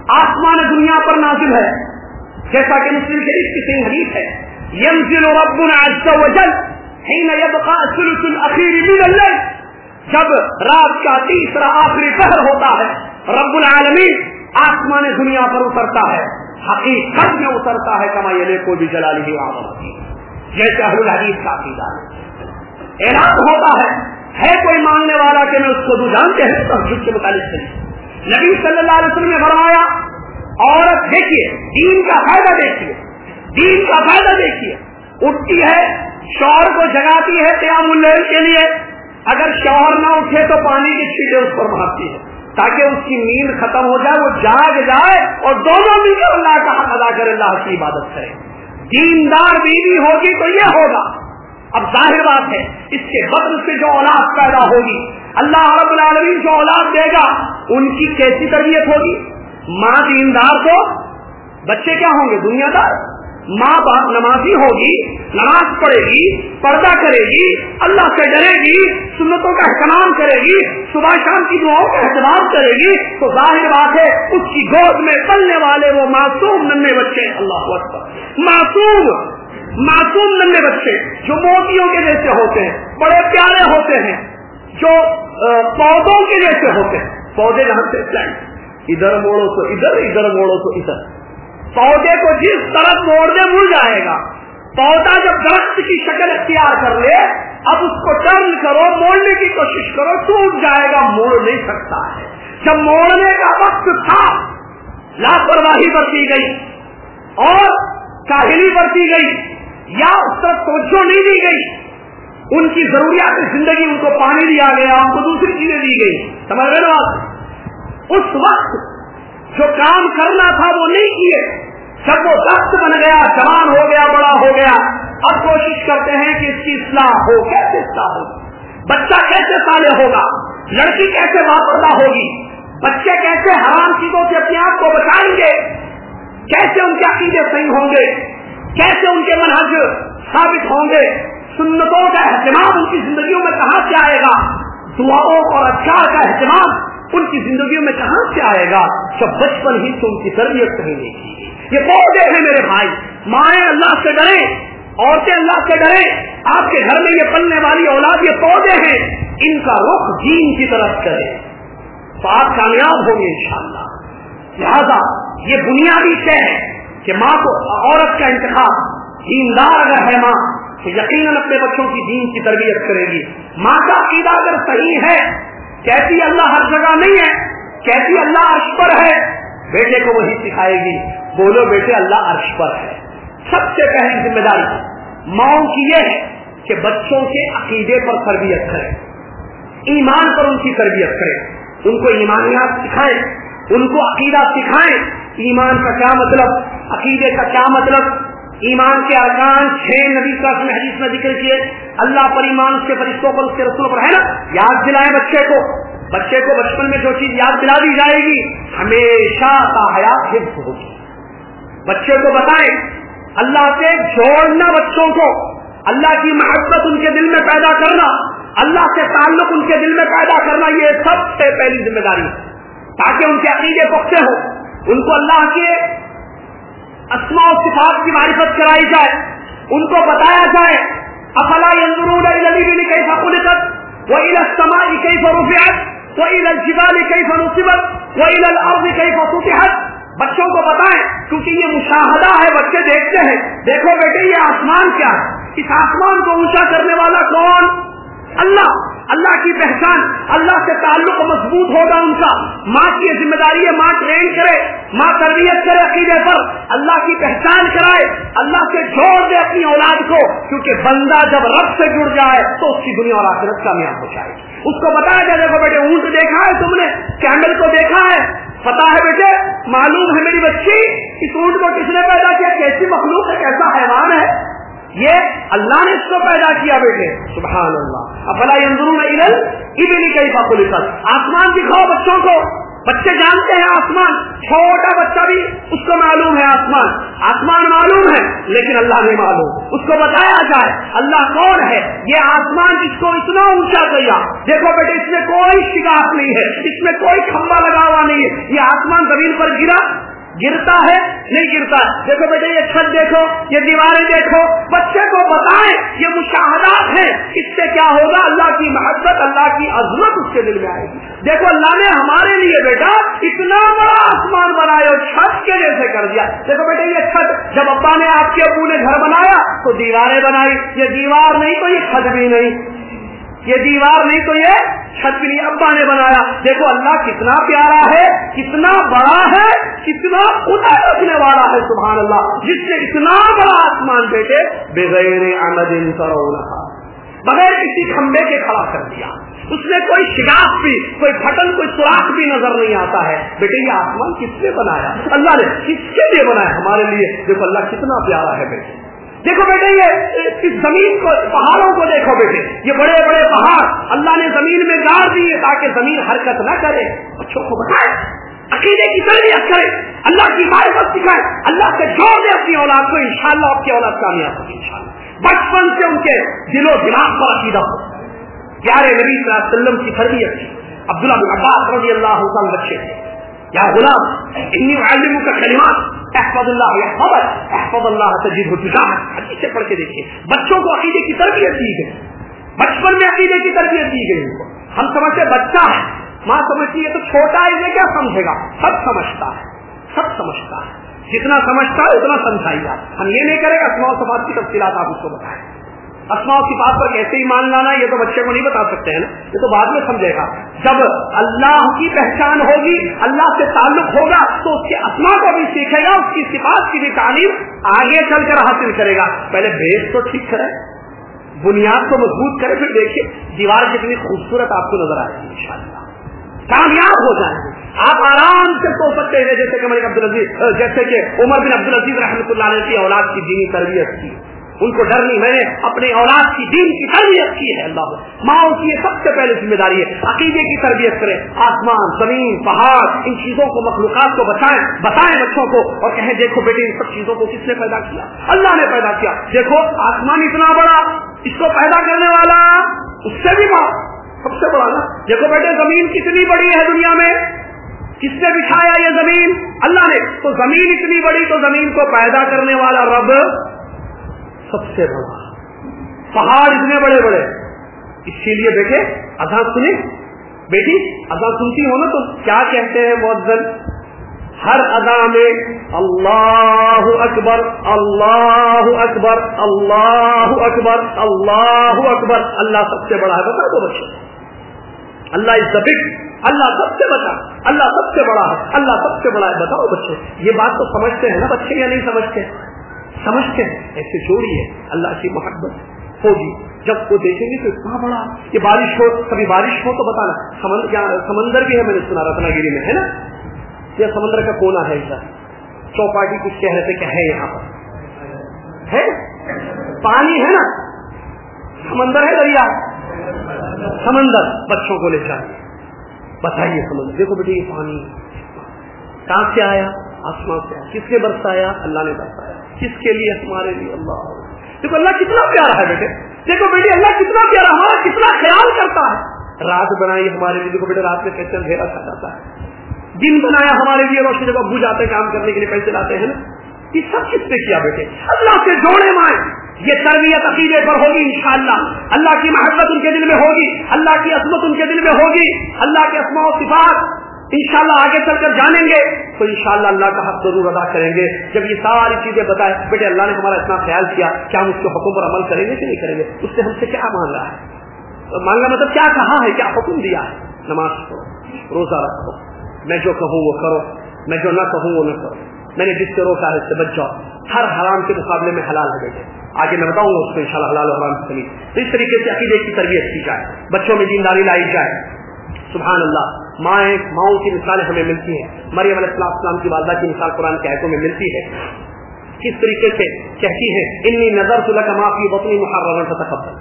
آسمان دنیا پر نازل ہے۔ جیسا کہ مسلم شریف کی صحیح حدیث ہے۔ ينزل ربنا عز وجل حين يبقى الثلث الاخير من الليل جب رات کا تیسرا آخری پہر ہوتا ہے، رب العالمین آسمان دنیا پر اترتا ہے۔ حقیقت میں اترتا ہے، کما کو بھی جلالی ہی آمد جیسے اہل الحدیث کا عقیدہ اعلان ہوتا ہے ہے کوئی ماننے والا کہ میں اس کو جو جانتے ہیں تو جس کے متعلق سے۔ نبی صلی اللہ علیہ وسلم نے فرمایا، عورت دیکھیے، دین کا فائدہ دیکھیے۔ دین کا فائدہ دیکھیے۔ اٹھتی ہے شوہر کو جگاتی ہے قیام اللیل کے لیے۔ اگر شوہر نہ اٹھے تو پانی کی چھیٹیں اس پر مارتی ہے تاکہ اس کی نیند ختم ہو جائے، وہ جاگ جائے اور دونوں مل کر اللہ کا حق ادا کرے، اللہ کی عبادت کرے۔ دیندار بیوی ہوگی تو یہ ہوگا۔ اب ظاہر بات ہے، اس کے بدل سے جو اولاد پیدا ہوگی، اللہ رب العالمین جو اولاد دے گا، ان کی کیسی تربیت ہوگی؟ ماں دیندار کو، بچے کیا ہوں گے؟ دنیا دار؟ ماں باپ نمازی ہوگی، نماز پڑھے گی، پردہ کرے گی، اللہ سے ڈرے گی، سنتوں کا اہتمام کرے گی، صبح شام کی دعاؤں کا اہتمام کرے گی، تو ظاہر بات ہے، اس کی گود میں پلنے والے وہ معصوم ننے بچے اللہ اکبر۔ معصوم معصوم ننے بچے جو موتیوں کے جیسے ہوتے ہیں، بڑے پیارے ہوتے ہیں، جو پودوں کے جیسے ہوتے ہیں۔ پودے جہاں سے ادھر موڑو تو ادھر ادھر موڑو تو ادھر۔ پودے کو جس طرف موڑ دے مل جائے گا، پودا جب درخت کی شکل اختیار کر لے، اب اس کو ٹرن کرو، موڑنے کی کوشش کرو، ٹوٹ جائے گا، موڑ نہیں سکتا ہے۔ جب موڑنے کا وقت تھا، لاپرواہی برتی گئی اور کاہلی برتی گئی یا اس طرف توجہ نہیں دی گئی۔ ان کی ضروریات زندگی، ان کو پانی دیا گیا، ان کو دوسری چیزیں دی گئی۔ سمجھ رہے نا اس وقت جو کام کرنا تھا وہ نہیں کیے۔ جب وہ وقت بن گیا، جوان ہو گیا، بڑا ہو گیا، اب کوشش کرتے ہیں کہ اس کی اصلاح ہو، کیسے اصلاح ہوگی؟ بچہ کیسے سالے ہوگا؟ لڑکی کیسے واپردہ ہوگی؟ بچے کیسے حرام چیزوں سے اپنے آپ کو بچائیں گے؟ کیسے ان کے عقیدے صحیح ہوں گے؟ کیسے ان کے منہج ثابت ہوں گے؟ سنتوں کا اہتمام ان کی زندگیوں میں کہاں سے آئے گا؟ دعاؤں اور اچار کا اہتمام ان کی زندگیوں میں کہاں سے آئے گا جب بچپن ہی سے ان کی تربیت کہیں نہیں یہ پودے ہیں میرے بھائی۔ مائیں اللہ سے ڈرے عورتیں اللہ سے ڈرے آپ کے گھر میں یہ پلنے والی اولاد یہ پودے ہیں۔ ان کا رخ دین کی طرف کرے تو آپ کامیاب ہوں گے انشاءاللہ۔ لہذا یہ بنیادی طے ہے کہ ماں کو عورت کا انتخاب دیندار اگر ہے ماں، تو یقیناً اپنے بچوں کی دین کی تربیت کرے گی۔ ماں کا عقیدہ اگر صحیح ہے کہتی اللہ ہر جگہ نہیں ہے، کہتی اللہ عرش پر ہے۔ بیٹے کو وہی سکھائے گی، بولو بیٹے اللہ عرش پر ہے۔ سب سے پہلی ذمہ داری، ماؤں کی یہ ہے کہ بچوں کے عقیدے پر تربیت کرے ایمان پر ان کی تربیت کرے ان کو ایمانیات سکھائیں، ان کو عقیدہ سکھائیں۔ ایمان کا کیا مطلب؟ عقیدے کا کیا مطلب؟ ایمان کے ارکان چھ نبی کا حدیث میں ذکر کیے۔ اللہ پر ایمان اس کے فرشتوں پر، اس کے رسولوں پر، ہے نا؟ یاد دلائیں بچے کو۔ بچے کو بچپن میں جو چیز یاد دلا دی جائے گی، ہمیشہ کا حیات حفظ ہوگی۔ بچے کو بتائیں، اللہ سے جوڑنا بچوں کو۔ اللہ کی محبت ان کے دل میں پیدا کرنا، اللہ سے تعلق ان کے دل میں پیدا کرنا، یہ سب سے پہلی ذمہ داری ہے۔ تاکہ ان کے عقیدے پختے ہو ان کو اللہ کے اسما و صفات کی معرفت کرائی جائے، ان کو بتایا جائے، افلا کیسا خلقت وہ السما کئی فروفیات وہ الجبال کئی فروسبت وہ الارض کئی فسوتحت بچوں کو بتائیں، کیونکہ یہ مشاہدہ ہے، بچے دیکھتے ہیں۔ دیکھو بیٹے، یہ آسمان کیا ہے؟ اس آسمان کو اونچا کرنے والا کون؟ اللہ۔ اللہ کی پہچان، اللہ سے تعلق مضبوط ہوگا ان کا۔ ماں کی ذمہ داری ہے، ماں ٹرین کرے، ماں تربیت کرے عقیدے پر۔ اللہ کی پہچان کرائے، اللہ سے جوڑ دے اپنی اولاد کو۔ کیونکہ بندہ جب رب سے جڑ جائے تو اس کی دنیا اور آخرت کامیاب ہو جائے گی۔ اس کو بتایا جائے دیکھو بیٹے، اونٹ دیکھا ہے تم نے؟ کینڈل کو دیکھا ہے۔ پتا ہے بیٹے، معلوم ہے میری بچی، اس اونٹ کو کس نے پیدا کیا؟ کیسی مخلوق ہے، کیسا حیوان ہے؟ یہ اللہ نے اس کو پیدا کیا بیٹے سبحان اللہ افلا اندرون ابلی کئی باقول آسمان دکھاؤ بچوں کو۔ بچے جانتے ہیں آسمان، چھوٹا بچہ بھی اس کو معلوم ہے آسمان۔ آسمان معلوم ہے، لیکن اللہ نہیں معلوم۔ اس کو بتایا جائے، اللہ کون ہے؟ یہ آسمان جس کو اتنا اونچا کیا۔ دیکھو بیٹے، اس میں کوئی شکایت نہیں ہے، اس میں کوئی کھمبا لگا ہوا نہیں ہے۔ یہ آسمان زمین پر گرا گرتا ہے، نہیں گرتا۔ دیکھو بیٹے، یہ چھت دیکھو، یہ دیواریں دیکھو، بچے کو بتائیں یہ مشاہدات ہیں۔ اس سے کیا ہوگا؟ اللہ کی محبت، اللہ کی عظمت اس کے دل میں آئے گی۔ دیکھو، اللہ نے ہمارے لیے بیٹا اتنا بڑا آسمان بنایا، چھت کے جیسے کر دیا۔ دیکھو بیٹے، یہ چھت جب ابا نے آپ کے ابو نے گھر بنایا تو دیواریں بنائی۔ یہ دیوار نہیں تو یہ چھت بھی نہیں۔ یہ دیوار نہیں تو یہ چھت بھی نہیں، ابا نے بنایا۔ دیکھو اللہ کتنا پیارا ہے، کتنا بڑا ہے، کتنا خدا رکھنے والا ہے سبحان اللہ جس نے اتنا بڑا آسمان بیٹے بغیر بغیر کسی کھمبے کے کھڑا کر دیا۔ اس میں کوئی شگاف بھی، کوئی پھٹن، کوئی سوراخ بھی نظر نہیں آتا ہے۔ بیٹے، یہ آسمان کس نے بنایا؟ اللہ نے کس کے لیے بنایا ہمارے لیے؟ دیکھو اللہ کتنا پیارا ہے بیٹے۔ دیکھو بیٹے، یہ اس زمین کو، پہاڑوں کو دیکھو بیٹے، یہ بڑے بڑے پہاڑ، اللہ نے زمین میں گاڑ دیے تاکہ زمین حرکت نہ کرے۔ بچوں کو بتائے، عقیدے کی تربیت کرے، اللہ کی معرفت سکھائے، اللہ سے جوڑ دے اپنی اولاد کو، انشاءاللہ آپ کی اولاد کامیاب ہوگی انشاءاللہ۔ بچپن سے ان کے دل و دماغ پر عقیدہ ہو۔ پیارے نبی صلی اللہ علیہ وسلم کی تربیت تھی۔ عبداللہ بن عباس رضی اللہ عنہ بچے تھے۔ یا غلام، انی علم کا کلمات۔ احفظ اللہ خبر احفظ اللہ تجید تجاہ حدیث سے پڑھ کے دیکھیے۔ بچوں کو عقیدے کی تربیت دی گئی۔ بچپن میں عقیدے کی تربیت دی گئی۔ ان کو ہم سمجھتے بچہ ہے۔ ماں سمجھتی ہے تو چھوٹا ہے اسے کیا سمجھے گا؟ سب سمجھتا ہے۔ سب سمجھتا ہے۔ جتنا سمجھتا ہے، اتنا سمجھائیے ہم یہ نہیں کریں گا اسماء سماج کی تفصیلات آپ اس کو بتائیں۔ اسماء کی بات پر کیسے ہی مان لانا یہ تو بچے کو نہیں بتا سکتے ہیں نا۔ یہ تو بعد میں سمجھے گا۔ جب اللہ کی پہچان ہوگی، اللہ سے تعلق ہوگا، تو اس کے اسما کو بھی سیکھے گا، اس کی صفات کی بھی تعلیم آگے چل کر حاصل کرے گا۔ پہلے بیس تو ٹھیک کرے، بنیاد کو مضبوط کرے، پھر دیکھیے دیوار کتنی خوبصورت آپ کو نظر آئے گی ان شاء اللہ کامیاب ہو جائیں گے۔ آپ آرام سے سو سکتے ہیں، جیسے کہ ملک عبد العزیز جیسے کہ عمر بن عبد العزیز رحمۃ اللہ علیہ کی اولاد کی دینی تربیت کی۔ ان کو ڈر نہیں، میں نے اپنی اولاد کی دین کی تربیت کی ہے، اللہ ماں کی سب سے پہلے ذمہ داری ہے، عقیدے کی تربیت کریں آسمان، زمین، پہاڑ، ان چیزوں کو، مخلوقات کو بتائیں بتائیں بچوں کو اور کہیں، دیکھو بیٹے، ان سب چیزوں کو کس نے پیدا کیا؟ اللہ نے پیدا کیا۔ دیکھو، آسمان اتنا بڑا، اس کو پیدا کرنے والا اس سے بھی بڑا، سب سے بڑا نا۔ دیکھو بیٹے، زمین کتنی بڑی ہے دنیا میں۔ کس نے بچھایا یہ زمین؟ اللہ نے۔ تو زمین اتنی بڑی تو زمین کو پیدا کرنے والا رب سب سے بڑا۔ پہاڑ اتنے بڑے بڑے۔ اسی لیے بیٹے، اذان سنی بیٹی، اذان سنتی ہو نا تو کیا کہتے ہیں مؤذن؟ ہر ادا میں اللہ اکبر اللہ اکبر اللہ اکبر اللہ اکبر۔ اللہ سب سے بڑا ہے، بتا دو بچے۔ اللہ از دا بگ اللہ سب سے بڑا، اللہ سب سے بڑا ہے، اللہ سب سے بڑا ہے، بتاؤ بچے۔ یہ بات تو سمجھتے ہیں نا بچے یا نہیں سمجھتے؟ سمجھتے ہیں، ایسے جوڑی ہے، اللہ کی محبت ہوگی۔ جب وہ دیکھیں گے تو اتنا بڑا کہ بارش ہو، کبھی بارش ہو تو بتانا سمندر بھی ہے، میں نے سنا رتنا گیری میں، ہے نا؟ یہ سمندر کا کونا ہے ادھر۔ چوپاٹی کچھ کہہ رہے تھے کہ ہے یہاں پر۔ ہے؟ پانی ہے نا؟ سمندر ہے دریا۔ سمندر، بچوں کو لے جائے بتائیے سمندر، دیکھو بیٹے یہ پانی کہاں سے آیا؟ آسمان سے آیا۔ کس نے برسایا اللہ نے برسایا کس کے لیے ہمارے لیے اللہ دیکھو، اللہ کتنا پیارا ہے بیٹے۔ دیکھو بیٹے، اللہ کتنا پیارا، ہمارا کتنا خیال کرتا ہے۔ رات بنائی ہمارے لیے، دیکھو بیٹے، رات میں کیسے اندھیرا کھا جاتا ہے۔ دن بنایا ہمارے لیے، روشنی جب ابو جاتے ہیں کام کرنے کے لیے، پیسے لاتے ہیں نا۔ یہ سب کس نے کیا بیٹے؟ اللہ سے جوڑے مائیں۔ یہ تربیت عقیدے پر ہوگی انشاءاللہ۔ اللہ کی محبت ان کے دل میں ہوگی۔ اللہ کی عصمت ان کے دل میں ہوگی۔ اللہ کے اسماء و صفات انشاءاللہ آگے چل کر جانیں گے۔ تو انشاءاللہ اللہ کا حق ضرور ادا کریں گے۔ جب یہ ساری چیزیں بتائیں، بیٹے اللہ نے ہمارا اتنا خیال کیا کیا ہم اس کے حکم پر عمل کریں گے کہ نہیں کریں گے؟ اس سے ہم سے کیا مان رہا ہے؟ مانگا مطلب کیا کہا ہے؟ کیا حکم دیا ہے؟ نماز پڑھو، روزہ رکھو۔ میں جو کہوں وہ کرو، میں جو نہ کہوں وہ نہ کرو۔ میں نے جس سے روکا ہے اس سے بچ جاؤ۔ ہر حرام کے مقابلے میں حلال ہے بیٹے آگے میں بتاؤں گا اس کو ان شاء اللہ حرام سے تو اس طریقے سے عقیدے کی تربیت کی جائے۔ بچوں میں دینداری لائی جائے۔ سبحان اللہ مائیں ماؤں کی مثالیں ہمیں ملتی ہیں۔ مریم علیہ السلام السلام کی والدہ کی مثال قرآن کے آیتوں میں ملتی ہے۔ کس طریقے سے؟ کہتی ہے، انی نظر تو لگا معافی وطنی محرم فتقبل.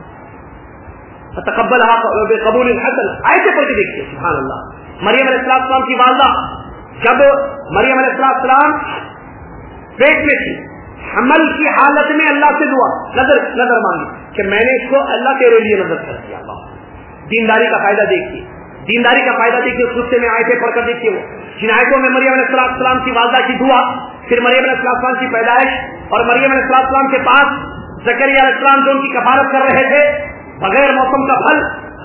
فتقبل قبول الحسن آیتیں پڑھ کے دیکھیے، سبحان اللہ۔ مریم علیہ السلام کی والدہ، جب مریم علیہ السلام پیٹ میں تھی، حمل کی حالت میں اللہ سے دعا، نظر نظر مانگی کہ میں نے اس کو اللہ تیرے لیے نظر کر دیا، اللہ۔ دینداری کا فائدہ دیکھیے۔ دینداری کا فائدہ دیکھیے اس رستے میں آئے پڑھ کر دیکھیے وہ۔ جن آیتوں میں مریم علیہ السلام السلام کی والدہ کی دعا، پھر مریم علیہ السلام السلام کی پیدائش اور مریم علیہ السلام کے پاس زکری علیہ السلام جو ان کی کفارت کر رہے تھے، بغیر موسم کا پھل،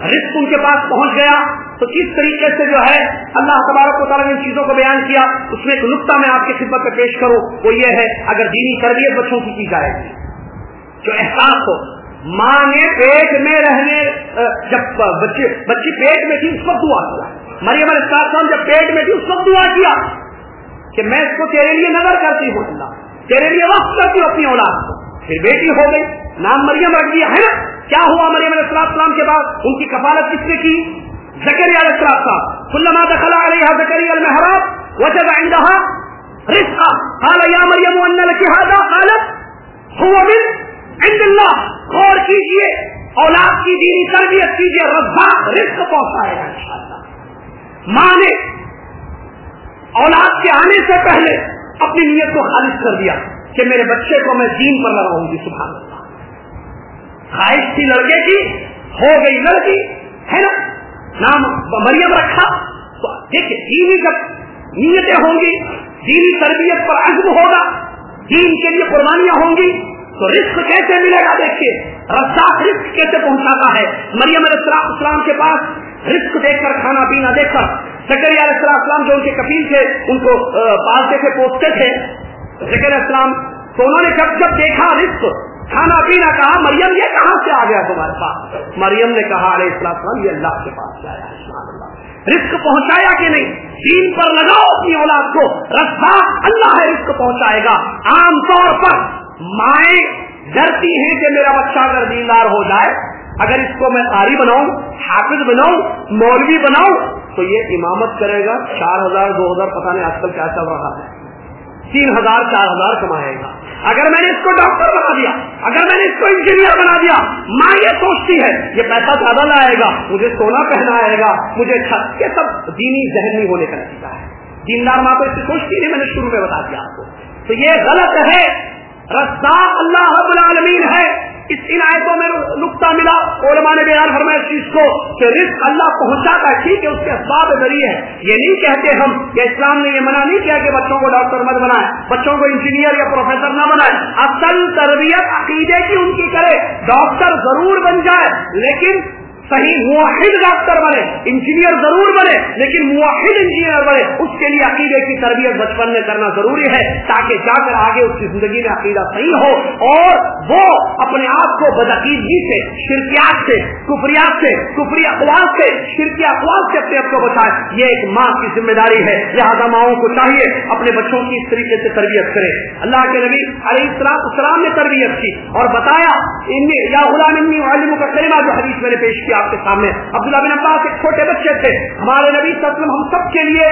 رزق ان کے پاس پہنچ گیا۔ تو کس طریقے سے جو ہے اللہ تبارک و تعالیٰ نے ان چیزوں کو بیان کیا، اس میں ایک نقطہ میں آپ کی خدمت میں پیش کروں، وہ یہ ہے، اگر دینی تربیت بچوں کی کی جائے گی، جو احساس ہو ماں نے پیٹ میں رہنے جب بچے، بچی پیٹ میں تھی، اس وقت دعا کیا۔ مریم علیہ السلام جب پیٹ میں تھی، اس وقت دعا کیا کہ میں اس کو تیرے لیے نظر کرتی ہوں، اللہ۔ تیرے لیے وقت کرتی ہوں اپنی اولاد کو۔ پھر بیٹی ہو گئی، نام مریم رکھ دیا، ہے نا؟ کیا ہوا مریم علیہ السلام کے بعد؟ ان کی کفالت کس نے کی؟ زکری علیہ السلام كلما دخل عليها زكريا المحراب وجد عندها رزقا۔ قال يا مريم ان لك هذا؟ قالت، هو من عند الله غور کیجیے، اولاد کی دینی تربیت کیجیے، رزاق رزق پہنچائے گا انشاءاللہ۔ ماں نے اولاد کے آنے سے پہلے اپنی نیت کو خالص کر دیا کہ میرے بچے کو میں دین پر لگاؤں گی، سبحان اللہ۔ خواہش تھی لڑکے کی، ہو گئی لڑکی، ہے نا؟ نام مریم رکھا۔ تو دیکھیے دینی جب نیتیں ہوں گی، دینی تربیت پر عزم ہوگا، دین کے لیے قربانیاں ہوں گی تو رزق کیسے ملے گا دیکھیے؟ رزاق رزق کیسے پہنچاتا ہے؟ مریم علیہ السلام کے پاس رزق دیکھ کر، کھانا پینا دیکھ کر سکری علیہ السلام جو ان کے کفیل تھے، ان کو پالتے تھے پوچھتے تھے۔ ذکر اسلام تو انہوں نے جب جب دیکھا رزق، کھانا پینا کہا، مریم یہ کہاں سے آ گیا تمہارے پاس؟ مریم نے کہا، علیہ السلام یہ اللہ کے پاس سے آیا رزق پہنچایا کہ نہیں؟ دین پر لگاؤ اپنی اولاد کو۔ رسا اللہ ہے، رزق پہنچائے گا۔ عام طور پر مائیں ڈرتی ہیں کہ میرا بچہ اگر دیندار ہو جائے، اگر اس کو میں قاری بناؤں، حافظ بناؤں، مولوی بناؤں، تو یہ امامت کرے گا، چار ہزار، دو ہزار، پتہ نہیں آج کل کیا چل رہا ہے۔ تین ہزار، چار ہزار کمائے گا۔ اگر میں نے اس کو ڈاکٹر بنا دیا، اگر میں نے اس کو انجینئر بنا دیا، ماں یہ سوچتی ہے، یہ پیسہ زیادہ لائے گا، مجھے سونا پہنائے گا، مجھے چھت، یہ سب دینی ذہنی ہونے کا نتیجہ ہے۔ دیندار ماں کو اس سے سوچتی نہیں میں نے شروع میں بتا دیا آپ کو۔ تو یہ غلط ہے رسا اللہ رب العالمین ہے۔ اس ان آیتوں میں نقطہ ملا۔ علماء نے بیان فرمایا اس چیز کو کہ رزق اللہ پہنچاتا ہے، ٹھیک ہے، اس کے اسباب ذریعے ہے۔ یہ نہیں کہتے ہم کہ اسلام نے یہ منع نہیں کیا کہ بچوں کو ڈاکٹر مت بنائے بچوں کو انجینئر یا پروفیسر نہ بنائے اصل تربیت عقیدے کی ان کی کرے۔ ڈاکٹر ضرور بن جائے، لیکن صحیح موحد ڈاکٹر بنے، انجینئر ضرور بنے، لیکن موحد انجینئر بنے، اس کے لیے عقیدے کی تربیت بچپن میں کرنا ضروری ہے تاکہ جا کر آگے اس کی زندگی میں عقیدہ صحیح ہو اور وہ اپنے آپ کو بدعقیدگی سے، شرکیات سے، کفریات سے، کفری اقوال سے، شرکی اقوال سے اپنے آپ کو بچائے۔ یہ ایک ماں کی ذمہ داری ہے۔ لہٰذا ماؤں کو چاہیے اپنے بچوں کی اس طریقے سے تربیت کرے۔ اللہ کے نبی علیہ السلام السلام نے تربیت کی اور بتایا یا غلام کا کلمہ جو حدیث میں نے پیش کیا آپ کے سامنے. عبداللہ بن عباس ایک چھوٹے بچے تھے. ہمارے نبی صلی اللہ علیہ وسلم ہم سب کے لیے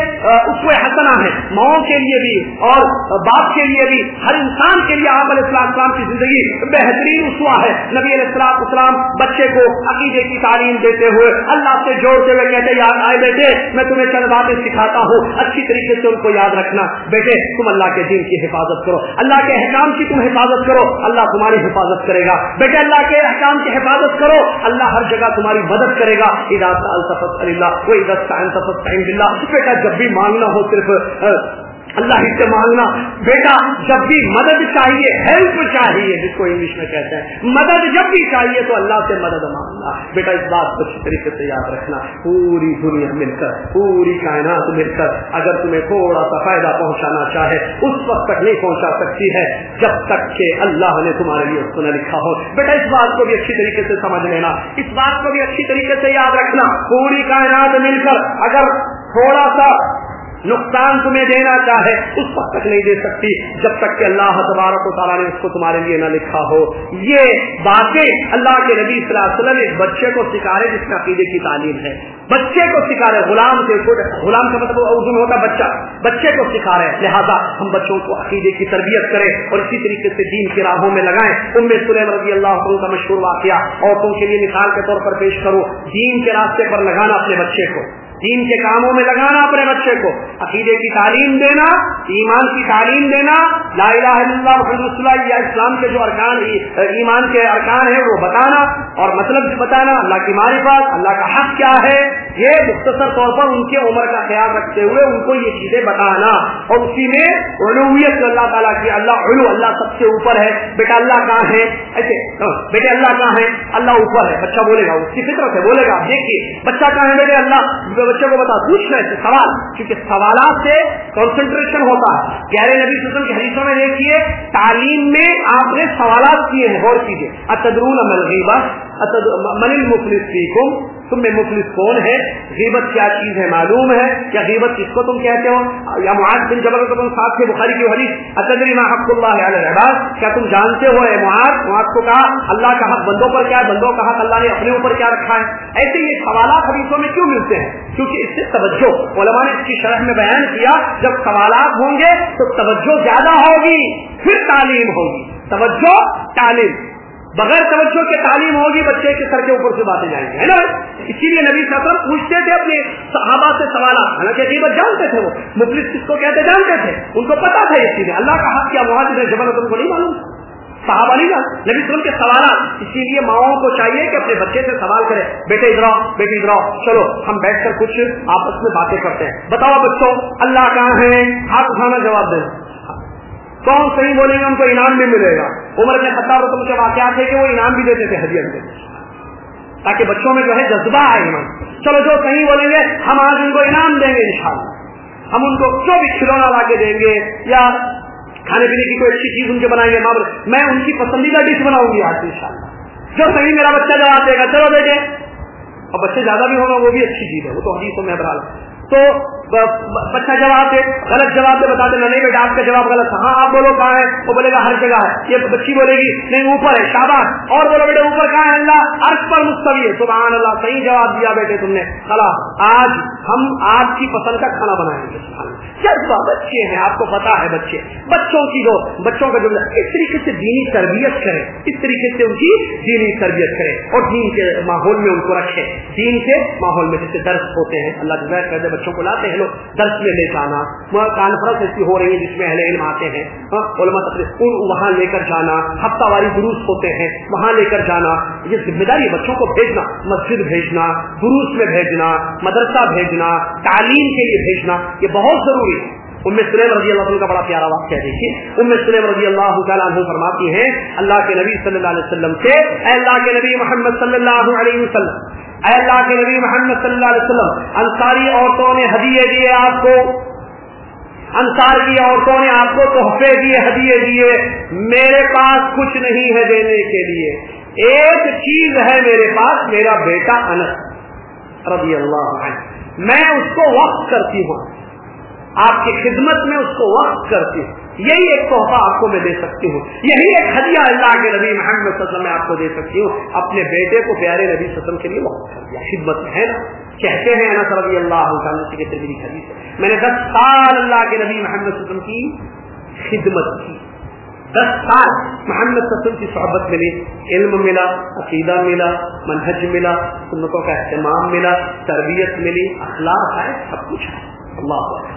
اس کو حسنا ہے ماؤں کے لیے بھی اور باپ کے لیے بھی. ہر انسان کے لیے آپ علیہ السلام السلام کی زندگی بہترین اسوا ہے. نبی علیہ السلام اسلام بچے کو عقیدے کی تعلیم دیتے ہوئے اللہ سے جوڑتے ہوئے کہتے یاد آئے بیٹے، میں تمہیں چند باتیں سکھاتا ہوں. اچھی طریقے سے ان کو یاد رکھنا. بیٹے، تم اللہ کے دین کی حفاظت کرو. اللہ کے احکام کی تم حفاظت کرو. اللہ تمہاری حفاظت کرے گا. بیٹے، اللہ کے احکام کی حفاظت کرو. اللہ ہر جگہ تمہاری تمہاری مدد کرے گا۔ ادا الفت اللہ کوئی عزت کا انتفت بیٹا، جب بھی مانگنا ہو صرف اللہ ہی سے مانگنا۔ بیٹا، جب بھی مدد چاہیے ہیلپ چاہیے، جس کو انگلش میں کہتے ہیں۔ مدد جب بھی چاہیے تو اللہ سے مدد مانگنا۔ بیٹا، اس بات کو اچھی طریقے سے یاد رکھنا۔ پوری دنیا مل کر، پوری کائنات مل کر، اگر تمہیں تھوڑا سا فائدہ پہنچانا چاہے، اس وقت تک نہیں پہنچا سکتی ہے، جب تک کہ اللہ نے تمہارے لیے اس کو نہ لکھا ہو۔ بیٹا، اس بات کو بھی اچھی طریقے سے سمجھ لینا۔ اس بات کو بھی اچھی طریقے سے یاد رکھنا۔ پوری کائنات مل کر، اگر تھوڑا سا نقصان تمہیں دینا چاہے، اس وقت تک نہیں دے سکتی جب تک کہ اللہ تبارک و تعالیٰ نے اس کو تمہارے لیے نہ لکھا ہو۔ یہ باتیں اللہ کے نبی صلی اللہ علیہ وسلم ایک بچے کو سکھا رہے جس کا عقیدے کی تعلیم ہے۔ بچے کو سکھا رہے غلام کے غلام کا مطلب اردو ہوتا بچہ۔ بچے کو سکھا رہے لہٰذا ہم بچوں کو عقیدے کی تربیت کریں اور اسی طریقے سے دین کی راہوں میں لگائیں۔ ان میں سلیم رضی اللہ عنہ کا مشہور واقعہ، عورتوں کے لیے مثال کے طور پر پیش کرو دین کے راستے پر لگانا اپنے بچے کو۔ دین کے کاموں میں لگانا اپنے بچے کو۔ عقیدے کی تعلیم دینا، ایمان کی تعلیم دینا۔ لا الہ الا اللہ محمد اللہ یا اسلام کے جو ارکان، ایمان کے ارکان ہیں، وہ بتانا۔ اور مطلب بتانا، اللہ کی معرفت، اللہ کا حق کیا ہے؟ یہ مختصر طور پر ان کے عمر کا خیال رکھتے ہوئے ان کو یہ چیزیں بتانا۔ اور اسی میں علویت اللہ تعالیٰ کی اللہ علو اللہ سب سے اوپر ہے، بیٹا اللہ کہاں ہے؟ ایسے ہاں، بیٹے اللہ کہاں ہے؟ اللہ اوپر ہے، بچہ بولے گا، اس کی فطرت ہے، بولے گا دیکھیے، بچہ کہاں ہے بیٹے اللہ؟ بچے کو بتا پوچھنا ہے سوال، کیونکہ سوالات سے کانسنٹریشن ہوتا ہے۔ گہرے نبی سسم کی حدیثوں میں دیکھیے، تعلیم میں آپ نے سوالات کیے ہیں، اور چیزیں۔ اتدرون عمل غیبہ من المفلس فیکم تم میں مفلس کون ہے؟ غیبت کیا چیز ہے معلوم ہے؟ یا غیبت کس کو تم کہتے ہو؟ یا معاذ بن جبل کو تم ساتھ کے بخاری کی حدیث؟ اتدری ما حق اللہ علیہ العباد؟ کیا تم جانتے ہو اے معاذ؟ معاذ کو کہا، اللہ کا حق بندوں پر کیا ہے؟ بندوں کا حق اللہ نے اپنے اوپر کیا رکھا ہے؟ ایسے یہ سوالات حدیثوں میں کیوں ملتے ہیں؟ کیونکہ اس سے توجہ، علماء نے اس کی شرح میں بیان کیا، جب سوالات ہوں گے تو توجہ زیادہ ہوگی، پھر تعلیم ہوگی۔ توجہ، تعلیم۔ بغیر توجہ کے تعلیم ہوگی، بچے کے سر کے اوپر سے باتیں جائیں گے ہے نا؟ اسی لیے نبی صاحب پوچھتے تھے اپنے صحابہ سے سوالات حالانکہ قیمت جانتے تھے وہ، مفلس کس کو کہتے جانتے تھے؟ ان کو پتا تھا یہ چیزیں، اللہ کا حق کیا مہاجر جبر تم کو نہیں معلوم؟ صحابہ نہیں جان نبی صلی کے سوالات، اسی لیے ماؤں کو چاہیے کہ اپنے بچے سے سوال کرے، بیٹے ادھر آؤ بیٹی ادھر چلو، ہم بیٹھ کر کچھ آپس میں باتیں کرتے ہیں۔ بتاؤ بچوں، اللہ کہاں ہے ہاتھ اٹھانا جواب دیں کون صحیح بولیں گے؟ ان کو انعام بھی ملے گا۔ عمر میں خطاب رقم کے واقعات ہے کہ وہ انعام بھی دیتے تھے حدیت میں۔ تاکہ بچوں میں جو ہے جذبہ آئے ایمان۔ چلو جو صحیح بولیں گے، ہم آج ان کو انعام دیں گے انشاءاللہ۔ ہم ان کو جو بھی کھلونا لا کے دیں گے یا کھانے پینے کی کوئی اچھی چیز ان کے بنائیں گے میں ان کی پسندیدہ ڈش بناؤں گی آج ان شاء اللہ جو صحیح میرا بچہ جواب دے گا، چلو بیٹے۔ اور بچے زیادہ بھی ہوگا وہ بھی اچھی چیز ہے۔ وہ تو حدیثوں میں بہرحال۔ تو بچہ جواب دے، غلط جواب دے، بتا دینا، نہیں، بیٹا، آپ کا جواب غلط ہاں آپ بولو کہاں ہے، وہ بولے گا ہر جگہ ہے، یہ بچی بولے گی، نہیں، اوپر ہے شاباش اور بولو بیٹے، اوپر کہاں ہے اللہ؟ عرض پر مستوی ہے، سبحان اللہ، صحیح جواب دیا بیٹے تم نے خلاص آج ہم آپ کی پسند کا کھانا بنائیں گے جذبہ بچے ہیں، آپ کو پتا ہے بچے، بچوں کی دو بچوں کا جملہ اس طریقے سے دینی تربیت کریں، اس طریقے سے ان کی دینی تربیت کریں، اور دین کے ماحول میں ان کو رکھیں، دین کے ماحول میں جیسے درس ہوتے ہیں، اللہ جزائر کر دے بچوں کو لاتے ہیں لوگ، درس میں لے جانا کانفرنس ایسی ہو رہی ہے جس میں اہل علم آتے ہیں ہاں، علماء وہاں لے کر جانا، ہفتہ واری دروس ہوتے ہیں، وہاں لے کر جانا، یہ ذمہ داری بچوں کو بھیجنا، مسجد بھیجنا، دروس میں بھیجنا، مدرسہ بھیجنا، تعلیم کے لیے بھیجنا، یہ بہت ضروری ہے۔ ام سلیم رضی اللہ عنہ کا بڑا پیارا واقعہ دیکھیے۔ ام سلیم رضی اللہ تعالیٰ عنہ فرماتی ہیں، اللہ کے نبی صلی اللہ علیہ وسلم سے، اے اللہ کے نبی محمد صلی اللہ علیہ وسلم، اے اللہ کے نبی محمد صلی اللہ علیہ وسلم، انصاری عورتوں نے ہدیے دیے آپ کو۔ انصار کی عورتوں نے آپ کو تحفے دیے، ہدیے دیے۔ میرے پاس کچھ نہیں ہے دینے کے لیے۔ ایک چیز ہے میرے پاس، میرا بیٹا انس رضی اللہ عنہ۔ میں اس کو وقت کرتی ہوں۔ آپ کی خدمت میں اس کو وقت کرتی ہوں۔ یہی ایک تحفہ آپ کو میں دے سکتی ہوں۔ یہی ایک ہدیہ اللہ کے نبی محمد صلی اللہ علیہ وسلم میں آپ کو دے سکتی ہوں۔ اپنے بیٹے کو پیارے نبی صلی اللہ علیہ وسلم کے لیے وقت کر دیا۔ خدمت ہے نا؟ کہتے ہیں انس رضی اللہ حدیث میں نے دس سال اللہ کے نبی محمد صلی اللہ علیہ وسلم کی خدمت کی۔ دس سال محمد وسلم کی صحبت ملی علم ملا، عقیدہ ملا، منہج ملا، سنتوں کا اہتمام ملا، تربیت ملی، اخلاق ہے سب کچھ ہے اللہ